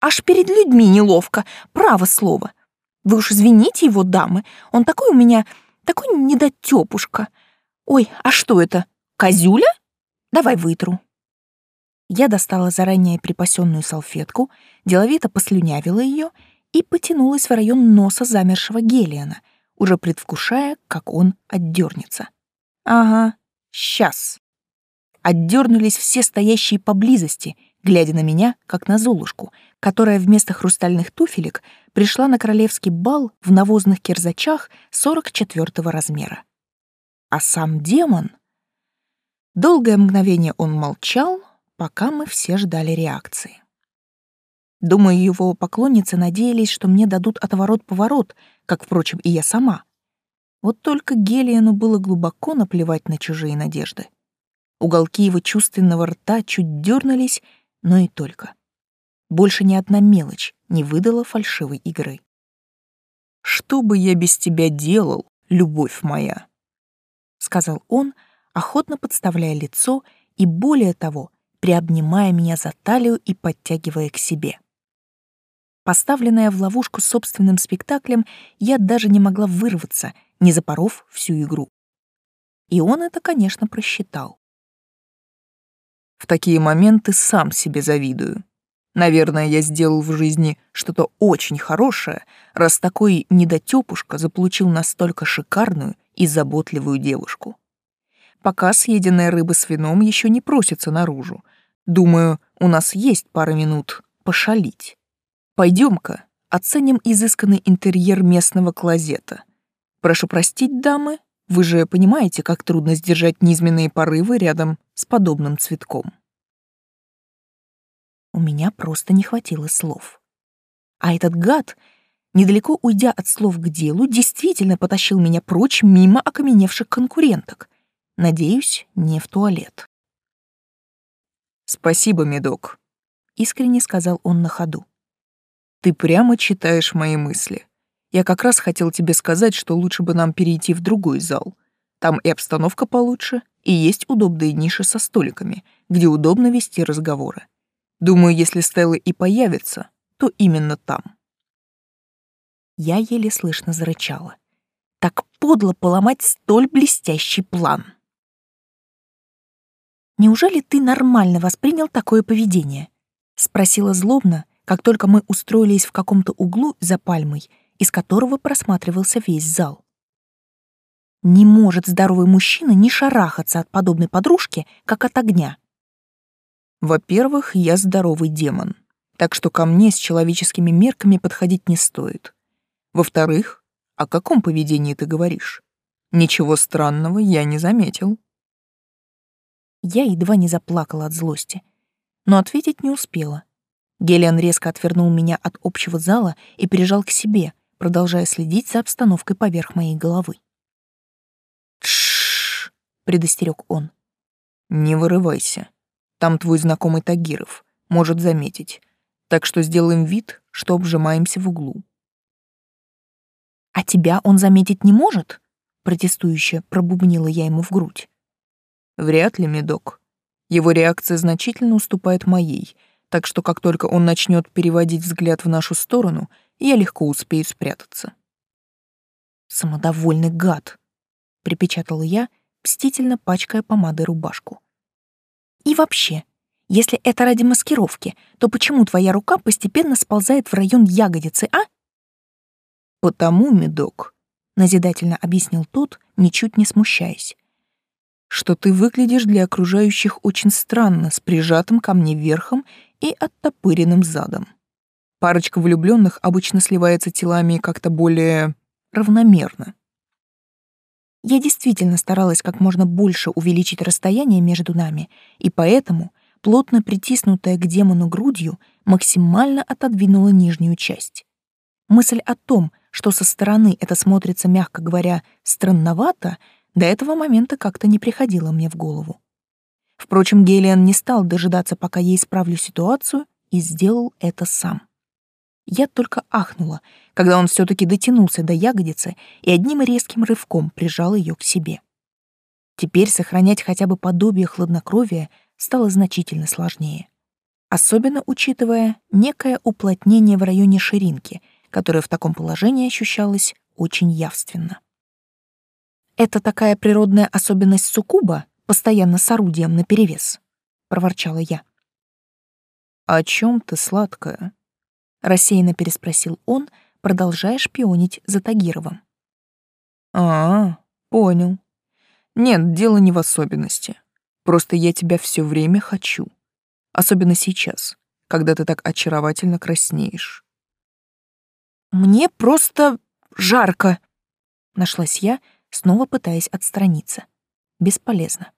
Speaker 3: Аж перед людьми неловко, право слово. Вы уж извините его, дамы, он такой у меня, такой недотёпушка. Ой, а что это, козюля? Давай вытру». Я достала заранее припасенную салфетку, деловито послюнявила ее и потянулась в район носа замершего Гелиана, уже предвкушая, как он отдернется. Ага, сейчас. Отдернулись все стоящие поблизости, глядя на меня, как на Золушку, которая вместо хрустальных туфелек пришла на королевский бал в навозных кирзачах 44-го размера. А сам демон... Долгое мгновение он молчал, пока мы все ждали реакции. Думаю, его поклонницы надеялись, что мне дадут отворот-поворот, как, впрочем, и я сама. Вот только Гелиану было глубоко наплевать на чужие надежды. Уголки его чувственного рта чуть дернулись, но и только. Больше ни одна мелочь не выдала фальшивой игры.
Speaker 2: «Что бы я без тебя делал, любовь моя?» — сказал он, охотно подставляя лицо и, более того, приобнимая меня за талию и подтягивая к себе. Поставленная в ловушку собственным спектаклем, я даже не могла вырваться, не запоров всю игру. И он это, конечно, просчитал. В такие моменты сам себе завидую. Наверное, я сделал в жизни что-то очень хорошее, раз такой недотёпушка заполучил настолько шикарную и заботливую девушку. Пока съеденная рыба с вином еще не просится наружу, Думаю, у нас есть пара минут пошалить. Пойдем-ка, оценим изысканный интерьер местного клозета. Прошу простить, дамы, вы же понимаете, как трудно сдержать низменные порывы рядом с подобным цветком.
Speaker 3: У меня просто не хватило слов. А этот гад, недалеко уйдя от слов к делу, действительно потащил меня прочь мимо окаменевших конкуренток. Надеюсь, не в туалет.
Speaker 2: «Спасибо, медок», — искренне сказал он на ходу. «Ты прямо читаешь мои мысли. Я как раз хотел тебе сказать, что лучше бы нам перейти в другой зал. Там и обстановка получше, и есть удобные ниши со столиками, где удобно вести разговоры. Думаю, если Стелла и появится, то именно там».
Speaker 3: Я еле слышно зарычала. Так подло поломать столь блестящий план. Неужели ты нормально воспринял такое поведение? спросила злобно, как только мы устроились в каком-то углу за пальмой, из которого просматривался весь зал. Не может здоровый мужчина не шарахаться от подобной подружки, как от огня.
Speaker 2: Во-первых, я здоровый демон, так что ко мне с человеческими мерками подходить не стоит. Во-вторых, о каком поведении ты говоришь? Ничего странного я не заметил.
Speaker 3: Я едва не заплакала от злости, но ответить не успела. Гелиан резко отвернул меня от общего зала и прижал к себе, продолжая следить за обстановкой поверх моей головы.
Speaker 2: «Тш-ш-ш!» предостерег он. «Не вырывайся. Там твой знакомый Тагиров. Может заметить. Так что сделаем вид, что обжимаемся в углу».
Speaker 3: «А тебя он заметить не может?» Протестующе пробубнила я ему в грудь.
Speaker 2: Вряд ли, медок. Его реакция значительно уступает моей, так что как только он начнет переводить взгляд в нашу сторону, я легко успею спрятаться.
Speaker 3: «Самодовольный гад!» — припечатала я, мстительно пачкая помадой рубашку. «И вообще, если это ради маскировки, то почему твоя рука постепенно сползает в район ягодицы, а?»
Speaker 2: «Потому, медок», — назидательно объяснил тот, ничуть не смущаясь что ты выглядишь для окружающих очень странно с прижатым ко мне верхом и оттопыренным задом. Парочка влюбленных обычно сливается телами как-то более равномерно.
Speaker 1: Я действительно старалась как можно больше увеличить расстояние между нами, и поэтому, плотно притиснутая к демону грудью, максимально отодвинула нижнюю часть. Мысль о том, что со стороны это смотрится, мягко говоря, странновато, до этого момента как-то не приходила мне в голову. Впрочем, Гелиан не стал дожидаться, пока я исправлю ситуацию, и сделал это сам. Я только ахнула, когда он все таки дотянулся до ягодицы и одним резким рывком прижал ее к себе. Теперь сохранять хотя бы подобие хладнокровия стало значительно сложнее. Особенно учитывая некое уплотнение в районе ширинки, которое в таком положении ощущалось очень явственно. «Это такая природная особенность суккуба, постоянно с орудием наперевес», — проворчала я.
Speaker 2: «О чем ты, сладкая?»
Speaker 1: рассеянно переспросил он, продолжая шпионить за Тагировым.
Speaker 2: А, понял. Нет, дело не в особенности. Просто я тебя все время хочу. Особенно сейчас, когда ты так очаровательно краснеешь.
Speaker 1: Мне просто жарко, нашлась я, снова пытаясь отстраниться. Бесполезно.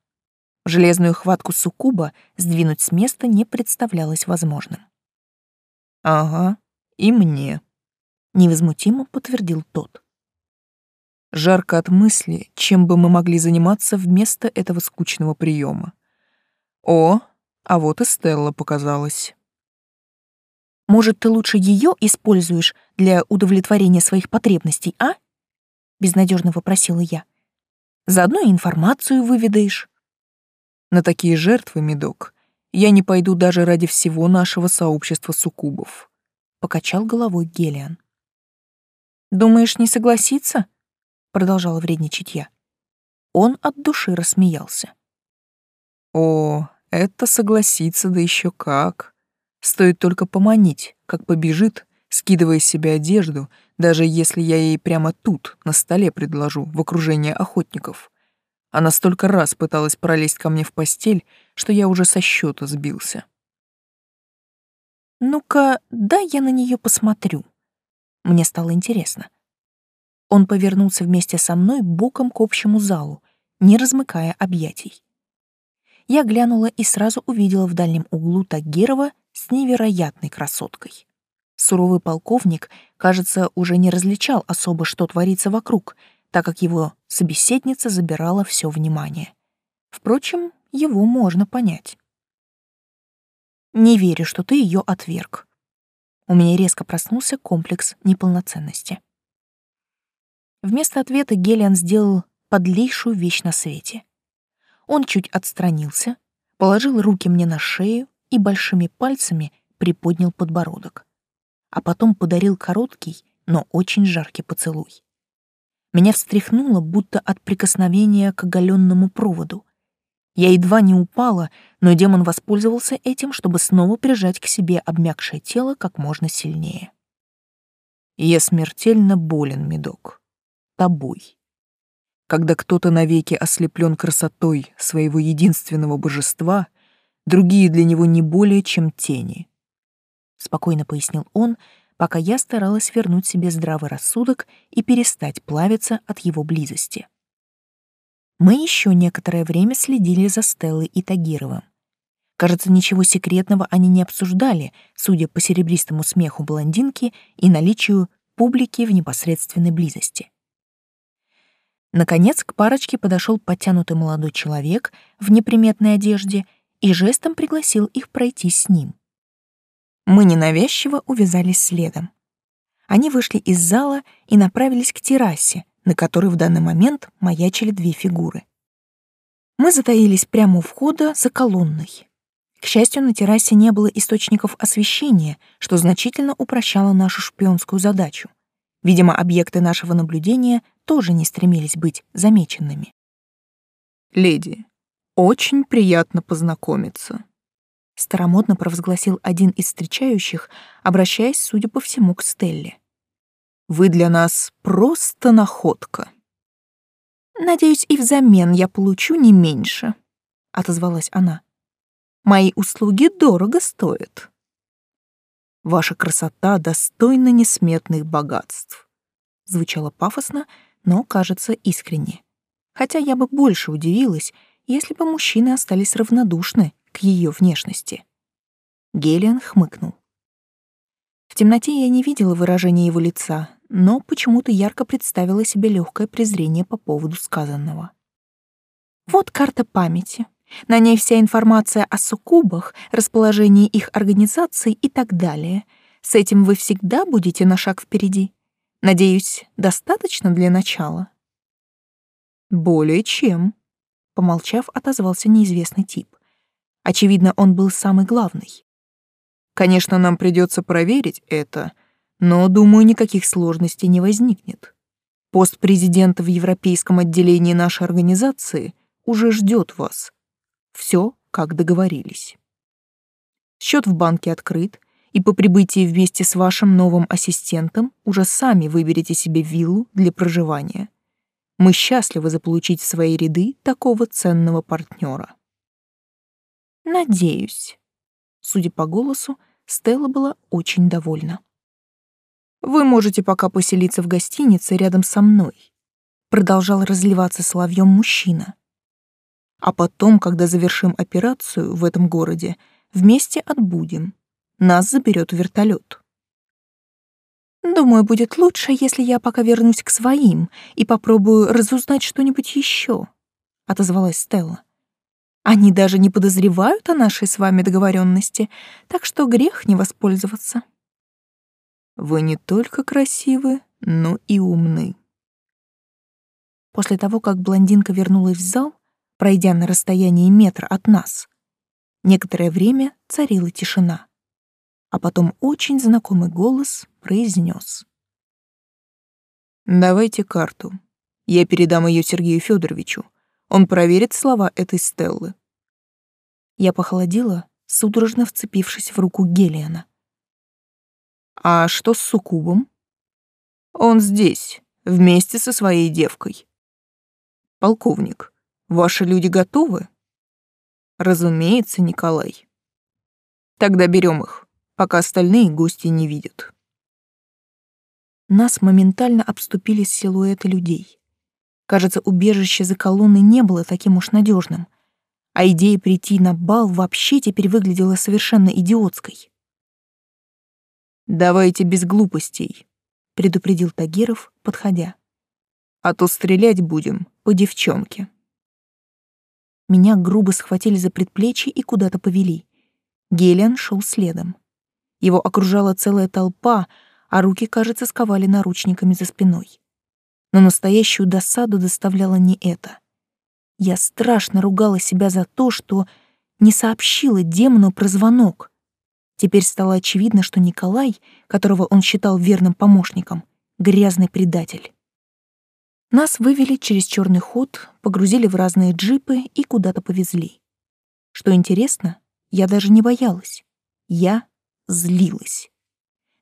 Speaker 1: Железную хватку суккуба сдвинуть с места не представлялось возможным.
Speaker 2: Ага, и мне, невозмутимо подтвердил тот. Жарко от мысли, чем бы мы могли заниматься вместо этого скучного приема. О, а вот и Стелла показалась.
Speaker 1: Может, ты лучше ее используешь для удовлетворения своих потребностей, а? Безнадежно вопросила я. Заодно и информацию выведаешь.
Speaker 2: На такие жертвы, медок, я не пойду даже ради всего нашего сообщества суккубов», — покачал головой Гелиан.
Speaker 1: «Думаешь, не согласится?» — продолжала вредничать я. Он от души рассмеялся.
Speaker 2: «О, это согласится, да еще как. Стоит только поманить, как побежит, скидывая с себя одежду, даже если я ей прямо тут, на столе предложу, в окружении охотников. Она столько раз пыталась пролезть ко мне в постель, что я уже со счета сбился.
Speaker 1: «Ну-ка, дай я на нее посмотрю». Мне стало интересно. Он повернулся вместе со мной боком к общему залу, не размыкая объятий. Я глянула и сразу увидела в дальнем углу Тагирова с невероятной красоткой. Суровый полковник, кажется, уже не различал особо, что творится вокруг, так как его собеседница забирала все внимание. Впрочем, его можно понять. Не верю, что ты ее отверг. У меня резко проснулся комплекс неполноценности. Вместо ответа Гелиан сделал подлейшую вещь на свете. Он чуть отстранился, положил руки мне на шею и большими пальцами приподнял подбородок, а потом подарил короткий, но очень жаркий поцелуй. Меня встряхнуло, будто от прикосновения к оголенному проводу. Я едва не упала, но демон воспользовался этим, чтобы снова прижать к себе обмякшее тело как можно сильнее.
Speaker 2: Я смертельно болен, Медок. Тобой. Когда кто-то навеки ослеплен красотой своего единственного божества, другие для него не более чем тени.
Speaker 1: Спокойно пояснил он, пока я старалась вернуть себе здравый рассудок и перестать плавиться от его близости. Мы еще некоторое время следили за Стеллой и Тагировым. Кажется, ничего секретного они не обсуждали, судя по серебристому смеху блондинки и наличию публики в непосредственной близости. Наконец к парочке подошел подтянутый молодой человек в неприметной одежде и жестом пригласил их пройти с ним. Мы ненавязчиво увязались следом. Они вышли из зала и направились к террасе, на которой в данный момент маячили две фигуры. Мы затаились прямо у входа за колонной. К счастью, на террасе не было источников освещения, что значительно упрощало нашу шпионскую задачу. Видимо, объекты нашего наблюдения тоже не стремились быть замеченными.
Speaker 2: «Леди, очень приятно познакомиться»,
Speaker 1: старомодно провозгласил один из встречающих, обращаясь, судя по всему, к Стелле.
Speaker 2: «Вы для нас просто находка».
Speaker 1: «Надеюсь, и взамен я получу не меньше», — отозвалась она. «Мои услуги дорого стоят».
Speaker 2: «Ваша красота достойна несметных богатств»,
Speaker 1: Звучало пафосно, но, кажется, искренне. Хотя я бы больше удивилась, если бы мужчины остались равнодушны к ее внешности. Гелиан хмыкнул. В темноте я не видела выражения его лица, но почему-то ярко представила себе легкое презрение по поводу сказанного. Вот карта памяти. На ней вся информация о суккубах, расположении их организаций и так далее. С этим вы всегда будете на шаг впереди. Надеюсь, достаточно для начала.
Speaker 2: Более чем, помолчав, отозвался неизвестный тип. Очевидно, он был самый главный. Конечно, нам придется проверить это, но, думаю, никаких сложностей не возникнет. Пост президента в европейском отделении нашей организации уже ждет вас. Все, как договорились. Счет в банке открыт, и по прибытии вместе с вашим новым ассистентом уже сами выберете себе виллу для проживания. Мы счастливы заполучить в свои ряды такого ценного партнера.
Speaker 1: Надеюсь. Судя по голосу, Стелла была очень довольна.
Speaker 2: «Вы можете пока поселиться в гостинице рядом со мной», продолжал разливаться соловьем мужчина. «А потом, когда завершим операцию в этом городе, вместе отбудем. Нас заберет вертолет.
Speaker 1: Думаю, будет лучше, если я пока вернусь к своим и попробую разузнать что-нибудь еще, отозвалась Стелла. Они даже не подозревают о нашей с вами договоренности, так что грех не воспользоваться.
Speaker 2: Вы не только красивы, но и умны.
Speaker 1: После того, как блондинка вернулась в зал, пройдя на расстоянии метра от нас, некоторое время царила тишина. А потом очень знакомый голос произнес:
Speaker 2: «Давайте карту. Я передам ее Сергею Федоровичу. Он проверит слова этой Стеллы.
Speaker 1: Я похолодела, судорожно вцепившись в руку Гелиана.
Speaker 2: А что с Сукубом? Он здесь, вместе со своей девкой. Полковник, ваши люди готовы? Разумеется, Николай. Тогда берем их, пока остальные гости не видят.
Speaker 1: Нас моментально обступили силуэты людей. Кажется, убежище за колонной не было таким уж надежным, а идея прийти на бал вообще теперь выглядела совершенно идиотской.
Speaker 2: «Давайте без глупостей», — предупредил Тагиров, подходя. «А то стрелять будем по девчонке».
Speaker 1: Меня грубо схватили за предплечье и куда-то повели. Гелиан шел следом. Его окружала целая толпа, а руки, кажется, сковали наручниками за спиной но настоящую досаду доставляло не это. Я страшно ругала себя за то, что не сообщила демону про звонок. Теперь стало очевидно, что Николай, которого он считал верным помощником, грязный предатель. Нас вывели через черный ход, погрузили в разные джипы и куда-то повезли. Что интересно, я даже не боялась. Я злилась.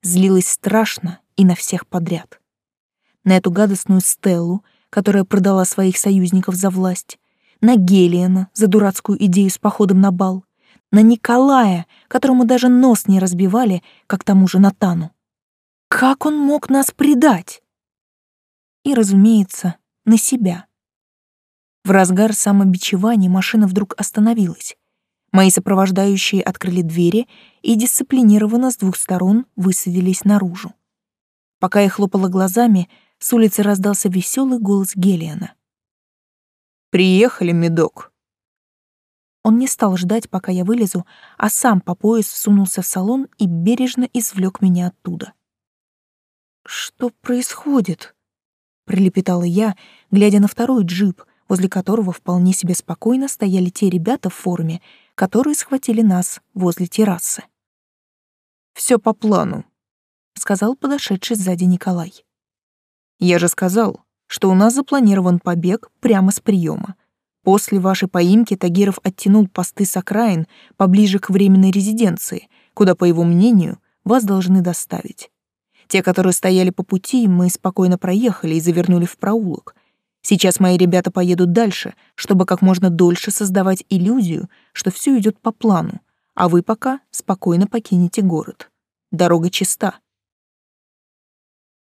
Speaker 1: Злилась страшно и на всех подряд на эту гадостную Стеллу, которая продала своих союзников за власть, на Гелиана за дурацкую идею с походом на бал, на Николая, которому даже нос не разбивали, как тому же Натану. Как он мог нас предать? И, разумеется, на себя. В разгар самобичевания машина вдруг остановилась. Мои сопровождающие открыли двери и дисциплинированно с двух сторон высадились наружу. Пока я хлопала глазами, с улицы раздался веселый голос Гелиана.
Speaker 2: «Приехали, медок».
Speaker 1: Он не стал ждать, пока я вылезу, а сам по пояс всунулся в салон и бережно извлек меня оттуда. «Что происходит?» — пролепетала я, глядя на второй джип, возле которого вполне себе спокойно стояли те ребята в форме, которые схватили нас возле террасы.
Speaker 2: «Все по плану», — сказал подошедший сзади Николай. Я же сказал, что у нас запланирован побег прямо с приема. После вашей поимки Тагиров оттянул посты с окраин поближе к временной резиденции, куда, по его мнению, вас должны доставить. Те, которые стояли по пути, мы спокойно проехали и завернули в проулок. Сейчас мои ребята поедут дальше, чтобы как можно дольше создавать иллюзию, что все идет по плану, а вы пока спокойно покинете город. Дорога чиста.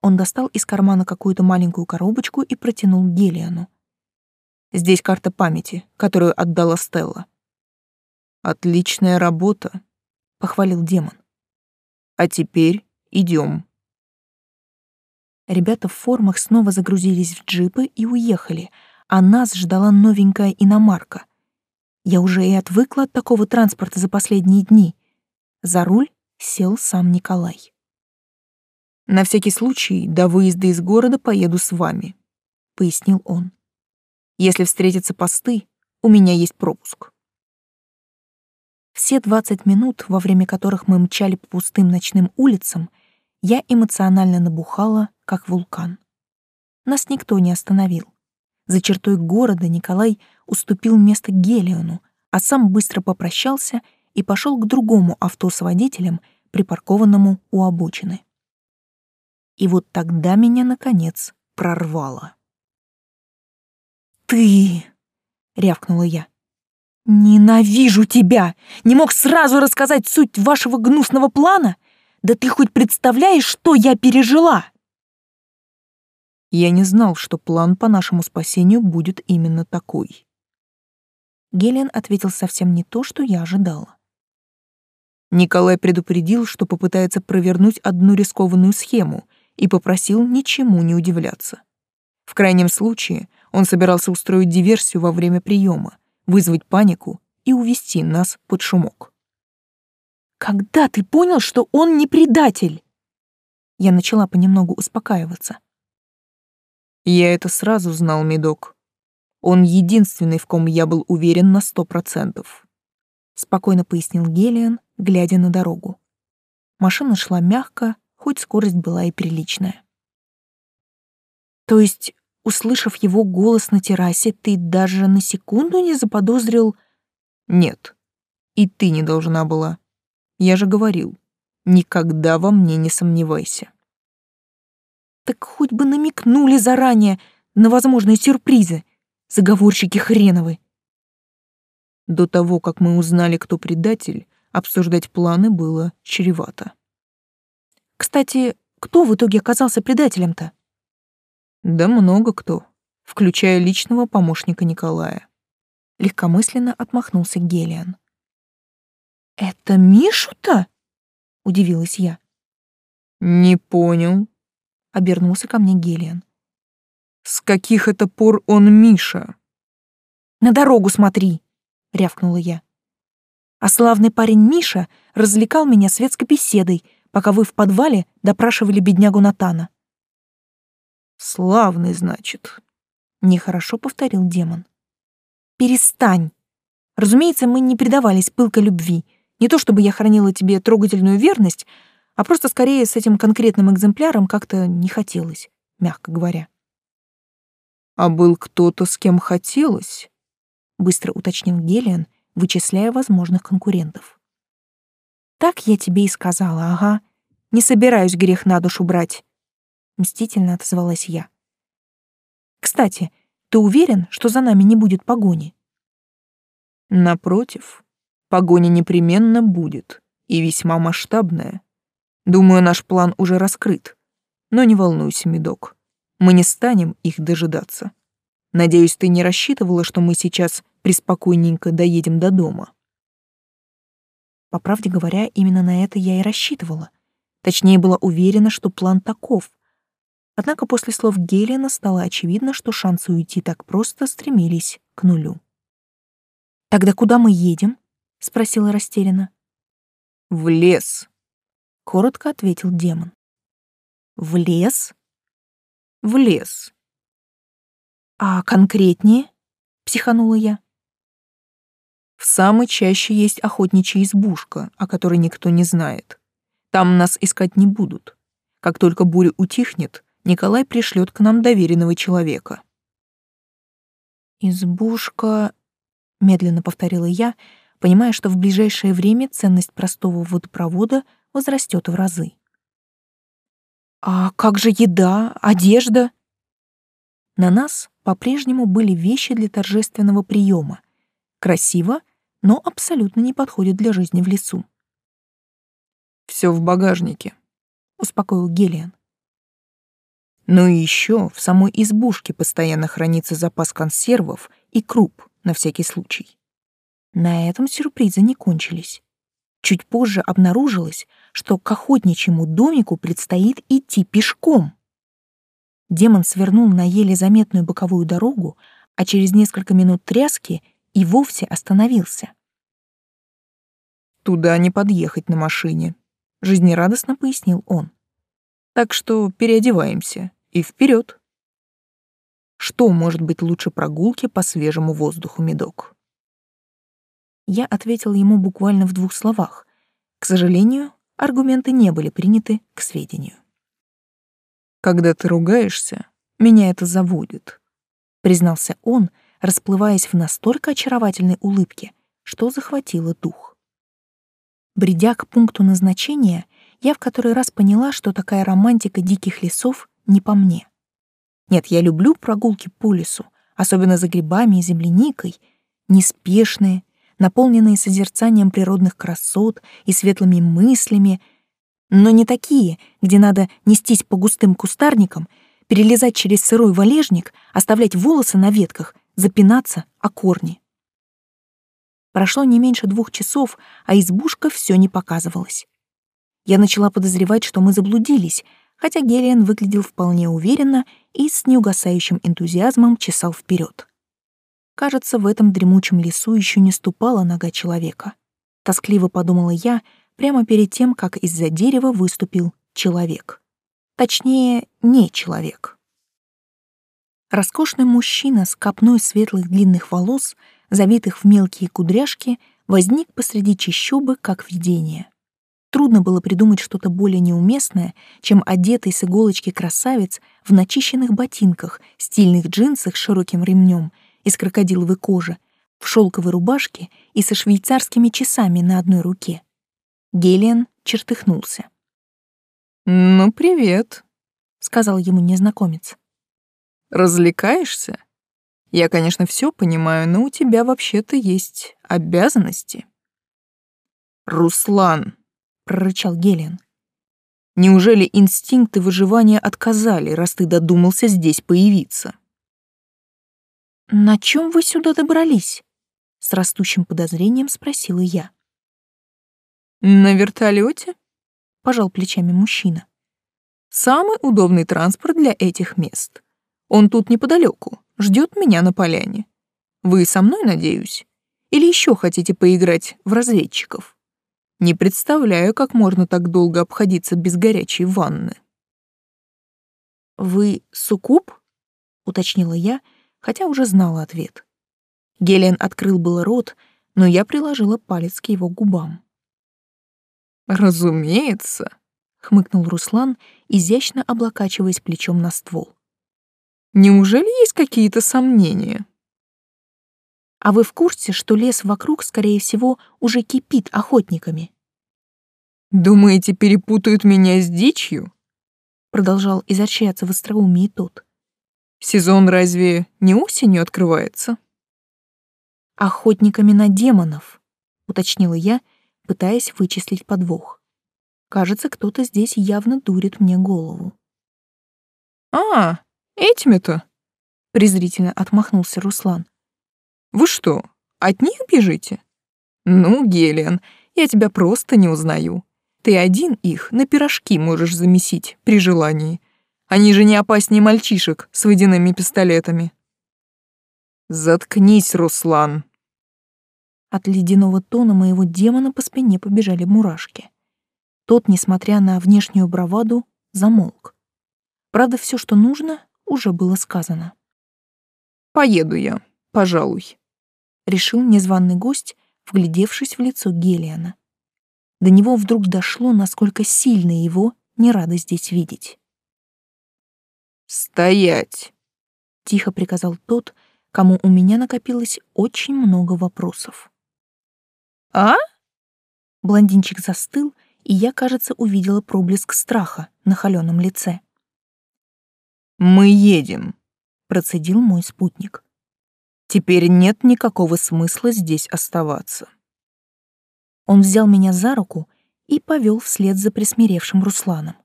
Speaker 1: Он достал из кармана какую-то маленькую коробочку и протянул Гелиану.
Speaker 2: Здесь карта памяти, которую отдала Стелла. Отличная работа, похвалил демон. А теперь идем.
Speaker 1: Ребята в формах снова загрузились в джипы и уехали, а нас ждала новенькая иномарка. Я уже и отвыкла от такого транспорта за последние дни. За руль сел сам Николай.
Speaker 2: «На всякий случай до выезда из города поеду с вами», — пояснил он. Если встретятся посты, у меня есть пропуск.
Speaker 1: Все 20 минут, во время которых мы мчали по пустым ночным улицам, я эмоционально набухала, как вулкан. Нас никто не остановил. За чертой города Николай уступил место Гелиону, а сам быстро попрощался и пошел к другому авто с водителем, припаркованному у обочины. И вот тогда меня, наконец, прорвало. «Ты!» — рявкнула я. «Ненавижу тебя! Не мог сразу рассказать суть вашего гнусного плана? Да ты хоть представляешь, что я пережила?»
Speaker 2: Я не знал, что план по нашему спасению будет именно такой.
Speaker 1: Гелен ответил совсем не то, что я ожидала.
Speaker 2: Николай предупредил, что попытается провернуть одну рискованную схему и попросил ничему не удивляться. В крайнем случае он собирался устроить диверсию во время приема, вызвать панику и увести нас под шумок.
Speaker 1: «Когда ты понял, что он не предатель?» Я начала понемногу успокаиваться.
Speaker 2: Я это сразу знал, Медок. Он единственный, в ком я был уверен на сто процентов.
Speaker 1: Спокойно пояснил Гелиан, глядя на дорогу. Машина шла мягко, хоть скорость была и приличная. То есть Услышав его голос на террасе, ты даже на секунду не заподозрил...
Speaker 2: Нет, и ты не должна была. Я же говорил, никогда во мне не сомневайся.
Speaker 1: Так хоть бы намекнули заранее на возможные сюрпризы, заговорщики хреновы.
Speaker 2: До того, как мы узнали, кто предатель, обсуждать планы было чревато.
Speaker 1: Кстати, кто в итоге оказался предателем-то?
Speaker 2: Да много кто, включая личного помощника Николая.
Speaker 1: Легкомысленно отмахнулся Гелиан. «Это Мишу-то?» — удивилась я.
Speaker 2: «Не понял», —
Speaker 1: обернулся ко мне Гелиан.
Speaker 2: «С каких это пор он Миша?»
Speaker 1: «На дорогу смотри!» — рявкнула я. А славный парень Миша развлекал меня светской беседой, пока вы в подвале допрашивали беднягу Натана.
Speaker 2: Славный, значит.
Speaker 1: Нехорошо повторил демон. Перестань. Разумеется, мы не предавались пылкой любви. Не то чтобы я хранила тебе трогательную верность, а просто скорее с этим конкретным экземпляром как-то не хотелось, мягко говоря.
Speaker 2: А был кто-то, с кем хотелось?
Speaker 1: Быстро уточнил Гелиан, вычисляя возможных конкурентов. Так я тебе и сказала, ага. Не собираюсь грех на душу брать мстительно отозвалась я. Кстати, ты уверен, что за нами не будет погони?
Speaker 2: Напротив, погоня непременно будет, и весьма масштабная. Думаю, наш план уже раскрыт. Но не волнуйся, Медок, мы не станем их дожидаться. Надеюсь, ты не рассчитывала, что мы сейчас приспокойненько доедем до дома.
Speaker 1: По правде говоря, именно на это я и рассчитывала. Точнее, была уверена, что план таков. Однако после слов Гелена стало очевидно, что шансы уйти так просто стремились к нулю. «Тогда куда мы едем?» — спросила растерянно.
Speaker 2: «В лес», —
Speaker 1: коротко ответил демон. «В лес?»
Speaker 2: «В лес».
Speaker 1: «А конкретнее?» — психанула я.
Speaker 2: «В самой чаще есть охотничья избушка, о которой никто не знает. Там нас искать не будут. Как только буря утихнет, Николай пришлет к нам доверенного человека.
Speaker 1: «Избушка...» — медленно повторила я, понимая, что в ближайшее время ценность простого водопровода возрастет в разы. «А как же еда, одежда?» На нас по-прежнему были вещи для торжественного приема. Красиво, но абсолютно не подходит для жизни в лесу.
Speaker 2: Все в багажнике», —
Speaker 1: успокоил Гелиан.
Speaker 3: Но и еще в самой избушке постоянно хранится запас консервов и круп на всякий случай.
Speaker 1: На этом сюрпризы не кончились. Чуть позже обнаружилось, что к охотничьему домику предстоит идти пешком. Демон свернул на еле заметную боковую дорогу, а через несколько минут тряски и вовсе остановился.
Speaker 2: «Туда не подъехать на машине», — жизнерадостно пояснил он. «Так что переодеваемся и вперед. Что может быть лучше прогулки по свежему воздуху, медок?
Speaker 1: Я ответил ему буквально в двух словах. К сожалению, аргументы не были приняты к сведению.
Speaker 2: Когда ты ругаешься, меня это заводит, признался он, расплываясь в настолько очаровательной улыбке, что захватило дух.
Speaker 1: Бредя к пункту назначения, я в который раз поняла, что такая романтика диких лесов не по мне. Нет, я люблю прогулки по лесу, особенно за грибами и земляникой, неспешные, наполненные созерцанием природных красот и светлыми мыслями, но не такие, где надо нестись по густым кустарникам, перелезать через сырой валежник, оставлять волосы на ветках, запинаться о корни. Прошло не меньше двух часов, а избушка все не показывалась. Я начала подозревать, что мы заблудились, хотя Гелиан выглядел вполне уверенно и с неугасающим энтузиазмом чесал вперед. Кажется, в этом дремучем лесу еще не ступала нога человека. Тоскливо подумала я прямо перед тем, как из-за дерева выступил человек. Точнее, не человек. Роскошный мужчина с копной светлых длинных волос, завитых в мелкие кудряшки, возник посреди чащобы, как видение. Трудно было придумать что-то более неуместное, чем одетый с иголочки красавец в начищенных ботинках, стильных джинсах с широким ремнем, из крокодиловой кожи, в шелковой рубашке и со швейцарскими часами на одной руке. Гелиан чертыхнулся.
Speaker 2: «Ну, привет», —
Speaker 1: сказал ему незнакомец.
Speaker 2: «Развлекаешься? Я, конечно, все понимаю, но у тебя вообще-то есть обязанности». «Руслан», прорычал Гелен. Неужели инстинкты выживания отказали, раз ты додумался здесь появиться?
Speaker 1: На чем вы сюда добрались? С растущим подозрением спросила я.
Speaker 2: На вертолете?
Speaker 1: Пожал плечами мужчина.
Speaker 2: Самый удобный транспорт для этих мест. Он тут неподалеку, ждет меня на поляне. Вы со мной, надеюсь? Или еще хотите поиграть в разведчиков? Не представляю, как можно так долго обходиться без горячей ванны.
Speaker 1: «Вы суккуб?» — уточнила я, хотя уже знала ответ. Гелен открыл было рот, но я приложила палец к его губам.
Speaker 2: «Разумеется», — хмыкнул Руслан, изящно облокачиваясь плечом на ствол. «Неужели есть какие-то сомнения?»
Speaker 1: А вы в курсе, что лес вокруг, скорее всего, уже кипит охотниками?
Speaker 2: Думаете, перепутают меня с дичью?
Speaker 1: Продолжал изощряться в остроумии тот.
Speaker 2: Сезон разве не осенью открывается?
Speaker 1: Охотниками на демонов, уточнила я, пытаясь вычислить подвох. Кажется, кто-то здесь явно дурит мне голову.
Speaker 2: А, этими-то? презрительно отмахнулся Руслан. Вы что, от них бежите? Ну, Гелиан, я тебя просто не узнаю. Ты один их на пирожки можешь замесить при желании. Они же не опаснее мальчишек с водяными пистолетами. Заткнись, Руслан.
Speaker 1: От ледяного тона моего демона по спине побежали мурашки. Тот, несмотря на внешнюю браваду, замолк. Правда, все, что нужно, уже было сказано.
Speaker 2: Поеду я, пожалуй
Speaker 1: решил незваный гость, вглядевшись в лицо Гелиана. До него вдруг дошло, насколько сильно его не рады здесь видеть.
Speaker 2: «Стоять!»
Speaker 1: — тихо приказал тот, кому у меня накопилось очень много вопросов.
Speaker 2: «А?»
Speaker 1: Блондинчик застыл, и я, кажется, увидела проблеск страха на холеном лице.
Speaker 2: «Мы едем», —
Speaker 1: процедил мой спутник.
Speaker 2: Теперь нет никакого смысла здесь оставаться.
Speaker 1: Он взял меня за руку и повел вслед за присмиревшим Русланом.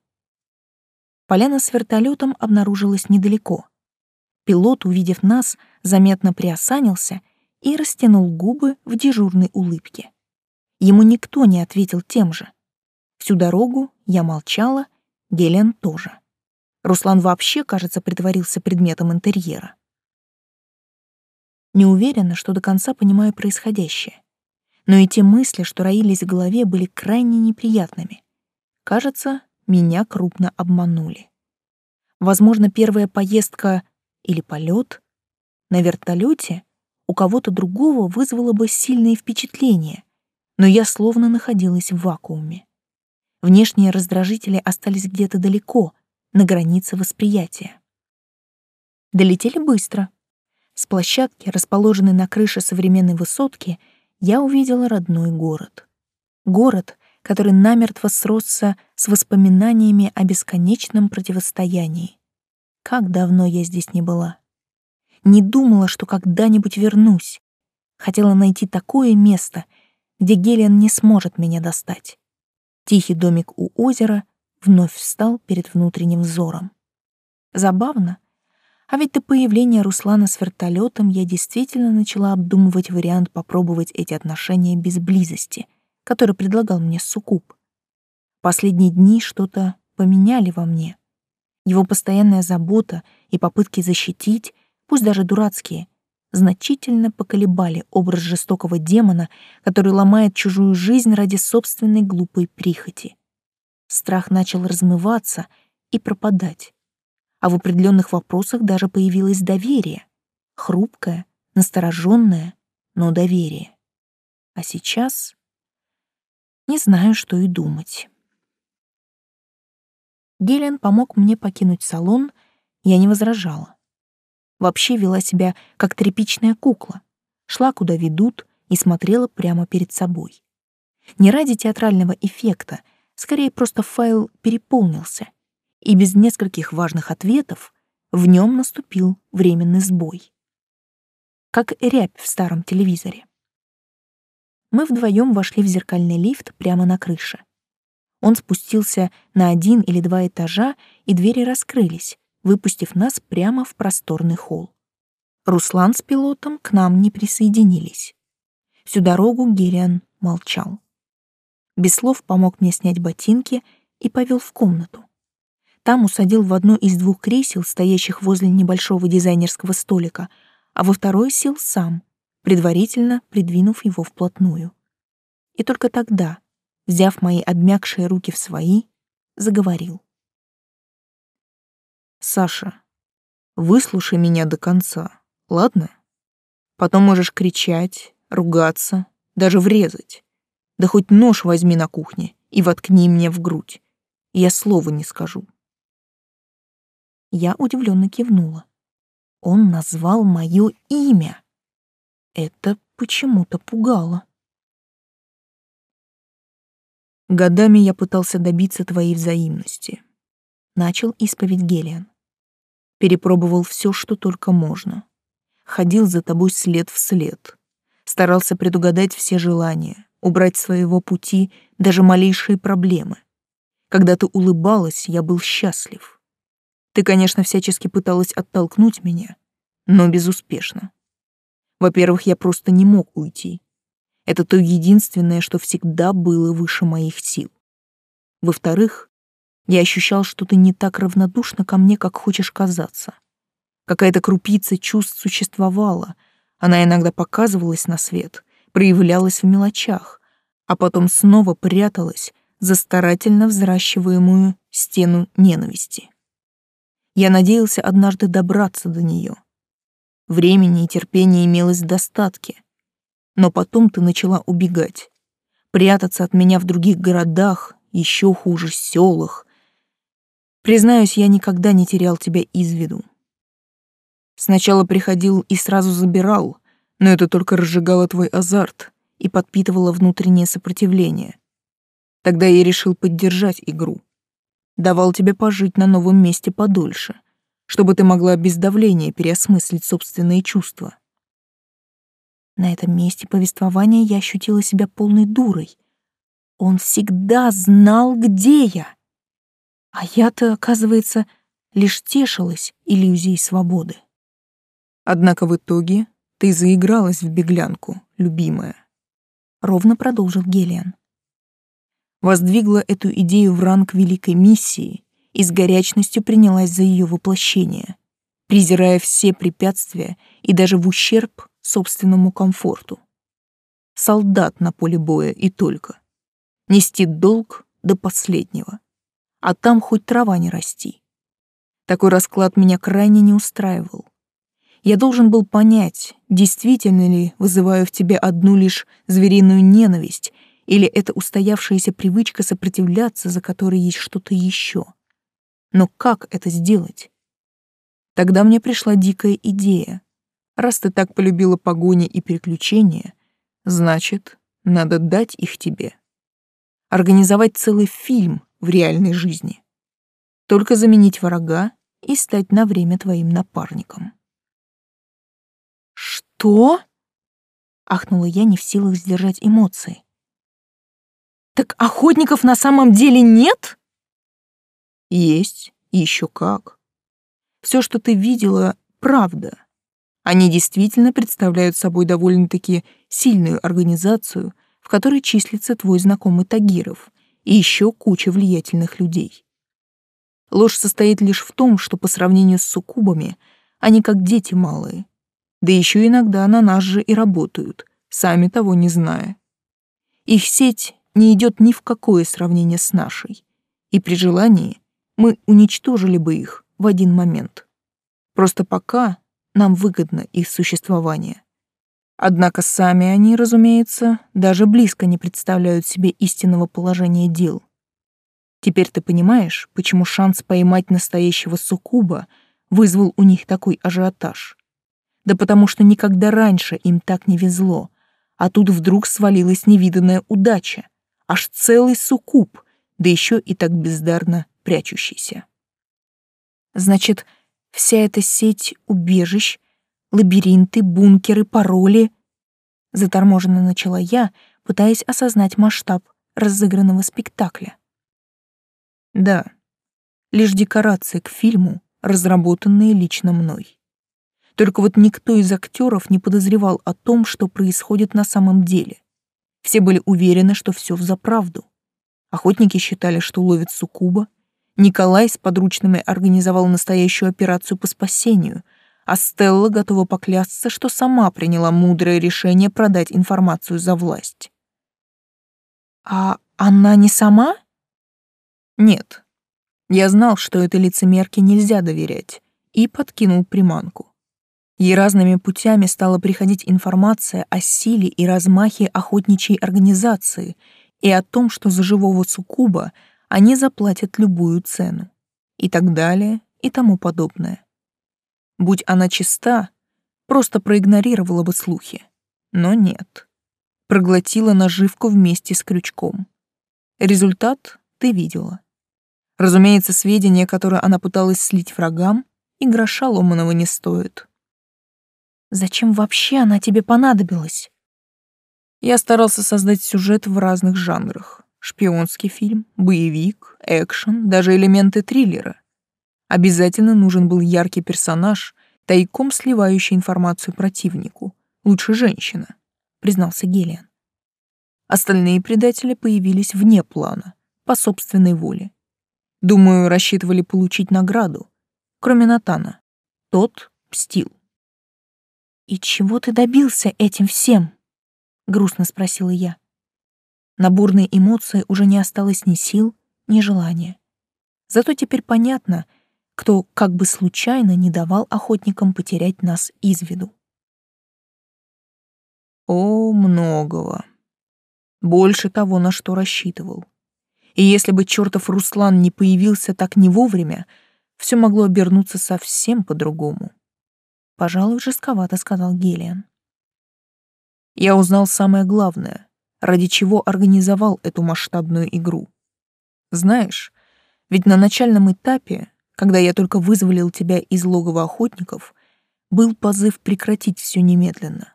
Speaker 1: Поляна с вертолетом обнаружилась недалеко. Пилот, увидев нас, заметно приосанился и растянул губы в дежурной улыбке. Ему никто не ответил тем же. Всю дорогу я молчала, Гелен тоже. Руслан вообще, кажется, притворился предметом интерьера. Не уверена, что до конца понимаю происходящее. Но и те мысли, что роились в голове, были крайне неприятными. Кажется, меня крупно обманули. Возможно, первая поездка или полет на вертолете у кого-то другого вызвала бы сильные впечатления, но я словно находилась в вакууме. Внешние раздражители остались где-то далеко, на границе восприятия. Долетели быстро. С площадки, расположенной на крыше современной высотки, я увидела родной город. Город, который намертво сросся с воспоминаниями о бесконечном противостоянии. Как давно я здесь не была. Не думала, что когда-нибудь вернусь. Хотела найти такое место, где Гелиан не сможет меня достать. Тихий домик у озера вновь встал перед внутренним взором. Забавно, а ведь до появления Руслана с вертолетом я действительно начала обдумывать вариант попробовать эти отношения без близости, который предлагал мне Сукуб. Последние дни что-то поменяли во мне. Его постоянная забота и попытки защитить, пусть даже дурацкие, значительно поколебали образ жестокого демона, который ломает чужую жизнь ради собственной глупой прихоти. Страх начал размываться и пропадать. А в определенных вопросах даже появилось доверие. Хрупкое, настороженное, но доверие. А сейчас не знаю, что и думать. Гелен помог мне покинуть салон, я не возражала. Вообще вела себя как тряпичная кукла, шла куда ведут и смотрела прямо перед собой. Не ради театрального эффекта, скорее просто файл переполнился, и без нескольких важных ответов в нем наступил временный сбой. Как рябь в старом телевизоре. Мы вдвоем вошли в зеркальный лифт прямо на крыше. Он спустился на один или два этажа, и двери раскрылись, выпустив нас прямо в просторный холл. Руслан с пилотом к нам не присоединились. Всю дорогу Гериан молчал. Без слов помог мне снять ботинки и повел в комнату. Там усадил в одно из двух кресел, стоящих возле небольшого дизайнерского столика, а во второй сел сам, предварительно придвинув его вплотную. И только тогда, взяв мои обмякшие руки в свои, заговорил.
Speaker 2: «Саша, выслушай меня до конца, ладно? Потом можешь кричать, ругаться, даже врезать. Да хоть нож возьми на кухне и воткни мне в грудь. Я слова не скажу».
Speaker 1: Я удивленно кивнула. Он назвал мое имя. Это почему-то пугало.
Speaker 2: Годами я пытался добиться твоей взаимности. Начал исповедь Гелиан. Перепробовал все, что только можно. Ходил за тобой след в след. Старался предугадать все желания, убрать своего пути даже малейшие проблемы. Когда ты улыбалась, я был счастлив. Ты, конечно, всячески пыталась оттолкнуть меня, но безуспешно. Во-первых, я просто не мог уйти. Это то единственное, что всегда было выше моих сил. Во-вторых, я ощущал, что ты не так равнодушна ко мне, как хочешь казаться. Какая-то крупица чувств существовала, она иногда показывалась на свет, проявлялась в мелочах, а потом снова пряталась за старательно взращиваемую стену ненависти. Я надеялся однажды добраться до нее, Времени и терпения имелось в достатке. Но потом ты начала убегать, прятаться от меня в других городах, еще хуже, селах. Признаюсь, я никогда не терял тебя из виду. Сначала приходил и сразу забирал, но это только разжигало твой азарт и подпитывало внутреннее сопротивление. Тогда я решил поддержать игру. Давал тебе пожить на новом месте подольше — чтобы ты могла без давления переосмыслить собственные чувства.
Speaker 1: На этом месте повествования я ощутила себя полной дурой. Он всегда знал, где я. А я-то, оказывается, лишь тешилась иллюзией свободы.
Speaker 2: Однако в итоге ты заигралась в беглянку, любимая.
Speaker 1: Ровно продолжил Гелиан.
Speaker 2: Воздвигла эту идею в ранг великой миссии и с горячностью принялась за ее воплощение, презирая все препятствия и даже в ущерб собственному комфорту. Солдат на поле боя и только. Нести долг до последнего. А там хоть трава не расти. Такой расклад меня крайне не устраивал. Я должен был понять, действительно ли вызываю в тебе одну лишь звериную ненависть, или это устоявшаяся привычка сопротивляться, за которой есть что-то еще. Но как это сделать? Тогда мне пришла дикая идея. Раз ты так полюбила погони и приключения, значит, надо дать их тебе. Организовать целый фильм в реальной жизни. Только заменить врага и стать на время твоим напарником.
Speaker 1: «Что?» — ахнула я, не в силах сдержать эмоции. «Так охотников на самом деле нет?»
Speaker 2: «Есть, еще как. Все, что ты видела, правда. Они действительно представляют собой довольно-таки сильную организацию, в которой числится твой знакомый Тагиров и еще куча влиятельных людей. Ложь состоит лишь в том, что по сравнению с суккубами они как дети малые, да еще иногда на нас же и работают, сами того не зная. Их сеть не идет ни в какое сравнение с нашей, и при желании мы уничтожили бы их в один момент. Просто пока нам выгодно их существование. Однако сами они, разумеется, даже близко не представляют себе истинного положения дел. Теперь ты понимаешь, почему шанс поймать настоящего суккуба вызвал у них такой ажиотаж. Да потому что никогда раньше им так не везло, а тут вдруг свалилась невиданная удача, аж целый суккуб, да еще и так бездарно прячущийся.
Speaker 1: Значит, вся эта сеть убежищ, лабиринты, бункеры, пароли... Заторможенно начала я, пытаясь осознать масштаб разыгранного спектакля.
Speaker 2: Да, лишь декорации к фильму, разработанные лично мной. Только вот никто из актеров не подозревал о том, что происходит на самом деле. Все были уверены, что все взаправду. Охотники считали, что ловят суккуба. Николай с подручными организовал настоящую операцию по спасению, а Стелла готова поклясться, что сама приняла мудрое решение продать информацию за власть.
Speaker 1: «А она не сама?»
Speaker 2: «Нет. Я знал, что этой лицемерке нельзя доверять, и подкинул приманку. Ей разными путями стала приходить информация о силе и размахе охотничьей организации и о том, что за живого суккуба они заплатят любую цену. И так далее, и тому подобное. Будь она чиста, просто проигнорировала бы слухи. Но нет. Проглотила наживку вместе с крючком. Результат ты видела. Разумеется, сведения, которые она пыталась слить врагам, и гроша ломаного не стоят.
Speaker 1: Зачем вообще она тебе понадобилась?
Speaker 2: Я старался создать сюжет в разных жанрах. Шпионский фильм, боевик, экшен, даже элементы триллера. Обязательно нужен был яркий персонаж, тайком сливающий информацию противнику. Лучше женщина, признался Гелиан. Остальные предатели появились вне плана, по собственной воле. Думаю, рассчитывали получить награду, кроме Натана. Тот мстил.
Speaker 1: «И чего ты добился этим всем?» — грустно спросила я. На бурные эмоции уже не осталось ни сил, ни желания. Зато теперь понятно, кто как бы случайно не давал охотникам потерять нас из виду.
Speaker 2: О, многого. Больше того, на что рассчитывал. И если бы чертов Руслан не появился так не вовремя, все могло обернуться совсем по-другому.
Speaker 1: Пожалуй, жестковато сказал Гелиан.
Speaker 2: Я узнал самое главное, ради чего организовал эту масштабную игру. Знаешь, ведь на начальном этапе, когда я только вызволил тебя из логова охотников, был позыв прекратить все немедленно.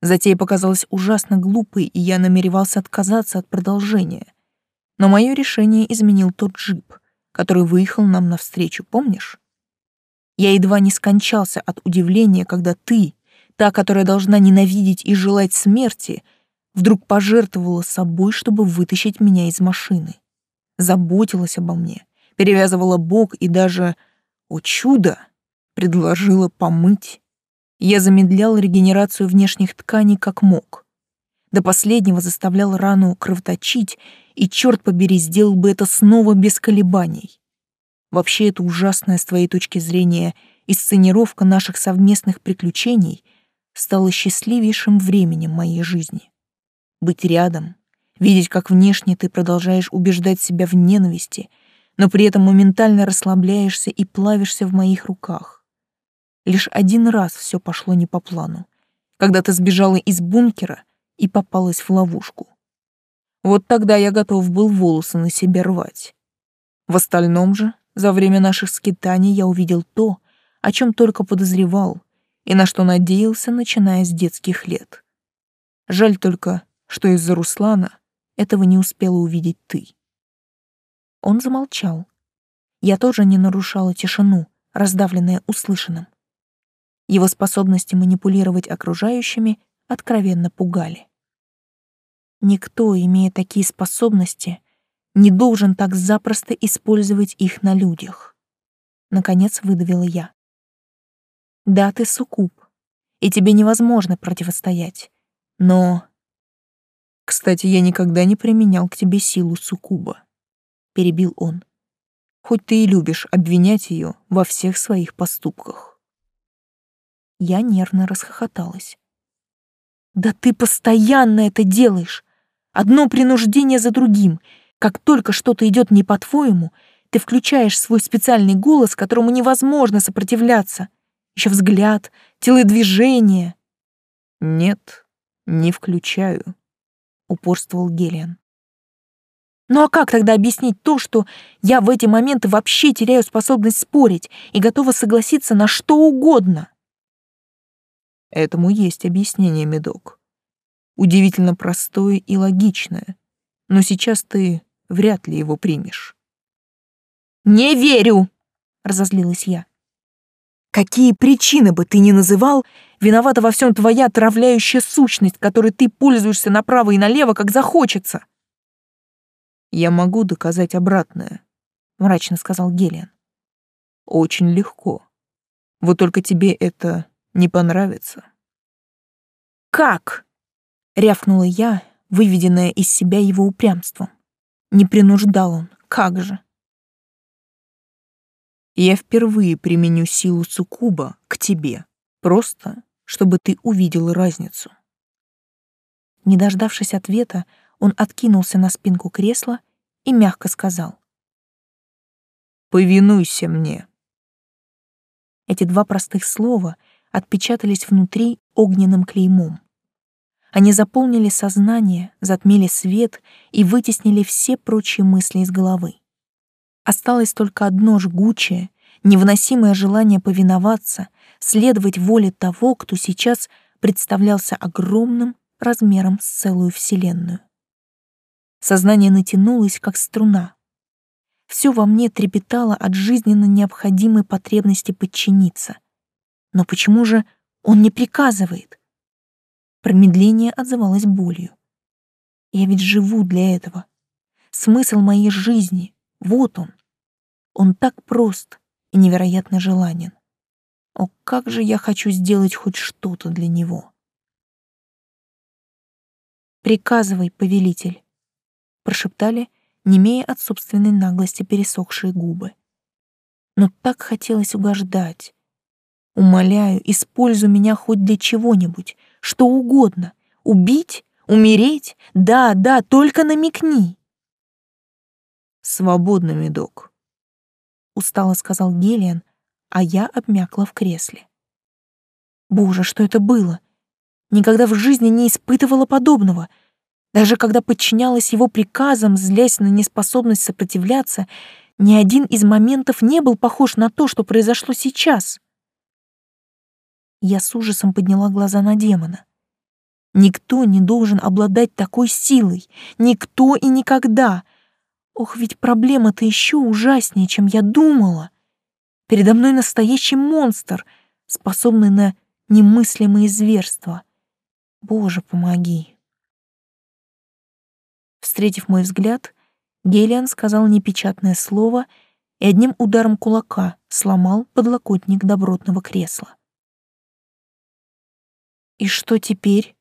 Speaker 2: Затея показалась ужасно глупой, и я намеревался отказаться от продолжения. Но мое решение изменил тот джип,
Speaker 1: который выехал нам навстречу, помнишь? Я едва не скончался от удивления, когда ты, та, которая должна ненавидеть и желать смерти, вдруг пожертвовала собой, чтобы вытащить меня из машины. Заботилась обо мне, перевязывала бок и даже, о чудо, предложила помыть. Я замедлял регенерацию внешних тканей как мог. До последнего заставлял рану кровоточить, и, черт побери, сделал бы это снова без колебаний. Вообще, это ужасная с твоей точки зрения исценировка наших совместных приключений стала счастливейшим временем моей жизни. Быть рядом, видеть, как внешне ты продолжаешь убеждать себя в ненависти, но при этом моментально расслабляешься и плавишься в моих руках. Лишь один раз все пошло не по плану, когда ты сбежала из бункера и попалась в ловушку. Вот тогда я готов был волосы на себе рвать. В остальном же, за время наших скитаний я увидел то, о чем только подозревал и на что надеялся, начиная с детских лет. Жаль только, что из-за Руслана этого не успела увидеть ты. Он замолчал. Я тоже не нарушала тишину, раздавленная услышанным. Его способности манипулировать окружающими откровенно пугали. Никто, имея такие способности, не должен так запросто использовать их на людях. Наконец выдавила я. Да, ты суккуб, и тебе невозможно противостоять. Но... Кстати, я никогда не применял к тебе силу суккуба, перебил он. Хоть ты и любишь обвинять ее во всех своих поступках. Я нервно расхохоталась. Да ты постоянно это делаешь. Одно принуждение за другим. Как только что-то идет не по-твоему, ты включаешь свой специальный голос, которому невозможно сопротивляться. Еще взгляд, телодвижение. Нет, не включаю, упорствовал Гелиан. Ну а как тогда объяснить то, что я в эти моменты вообще теряю способность спорить и готова согласиться на что угодно? Этому есть объяснение, Медок. Удивительно простое и логичное. Но сейчас ты вряд ли его примешь. «Не верю!» — разозлилась я. «Какие причины бы ты ни называл, виновата во всем твоя отравляющая сущность, которой ты пользуешься направо и налево, как захочется!» «Я могу доказать обратное», — мрачно сказал Гелиан. «Очень легко. Вот только тебе это не понравится. «Как?» — рявкнула я, выведенная из себя его упрямством. Не принуждал он, как же. Я впервые применю силу суккуба к тебе, просто чтобы ты увидел разницу. Не дождавшись ответа, он откинулся на спинку кресла и мягко сказал. «Повинуйся мне». Эти два простых слова отпечатались внутри огненным клеймом. Они заполнили сознание, затмили свет и вытеснили все прочие мысли из головы. Осталось только одно жгучее, невыносимое желание повиноваться, следовать воле того, кто сейчас представлялся огромным размером с целую вселенную. Сознание натянулось, как струна. Все во мне трепетало от жизненно необходимой потребности подчиниться — но почему же он не приказывает? Промедление отзывалось болью. Я ведь живу для этого. Смысл моей жизни — вот он. Он так прост и невероятно желанен. О, как же я хочу сделать хоть что-то для него. «Приказывай, повелитель», — прошептали, немея от собственной наглости пересохшие губы. Но так хотелось угождать, Умоляю, используй меня хоть для чего-нибудь, что угодно. Убить? Умереть? Да, да, только намекни. Свободно, медок. Устало сказал Гелиан, а я обмякла в кресле. Боже, что это было? Никогда в жизни не испытывала подобного. Даже когда подчинялась его приказам, злясь на неспособность сопротивляться, ни один из моментов не был похож на то, что произошло сейчас. Я с ужасом подняла глаза на демона. Никто не должен обладать такой силой. Никто и никогда. Ох, ведь проблема-то еще ужаснее, чем я думала. Передо мной настоящий монстр, способный на немыслимые зверства. Боже, помоги. Встретив мой взгляд, Гелиан сказал непечатное слово и одним ударом кулака сломал подлокотник добротного кресла. И что теперь?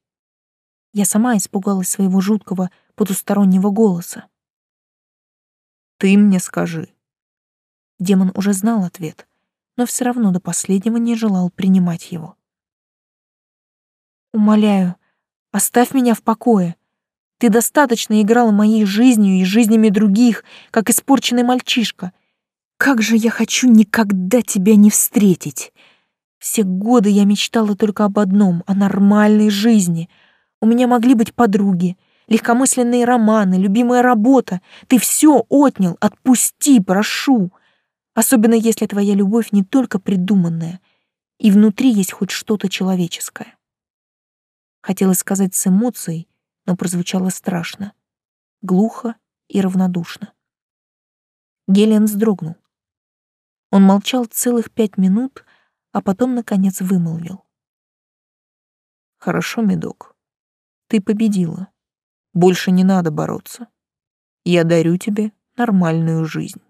Speaker 1: Я сама испугалась своего жуткого потустороннего голоса.
Speaker 2: Ты мне скажи.
Speaker 1: Демон уже знал ответ, но все равно до последнего не желал принимать его. Умоляю, оставь меня в покое. Ты достаточно играла моей жизнью и жизнями других, как испорченный мальчишка. Как же я хочу никогда тебя не встретить. Все годы я мечтала только об одном — о нормальной жизни. У меня могли быть подруги, легкомысленные романы, любимая работа. Ты все отнял, отпусти, прошу. Особенно если твоя любовь не только придуманная, и внутри есть хоть что-то человеческое. Хотелось сказать с эмоцией, но прозвучало страшно, глухо и равнодушно. Гелиан вздрогнул. Он молчал целых пять минут, а потом, наконец, вымолвил.
Speaker 2: «Хорошо, медок, ты победила. Больше не надо бороться. Я дарю тебе нормальную жизнь.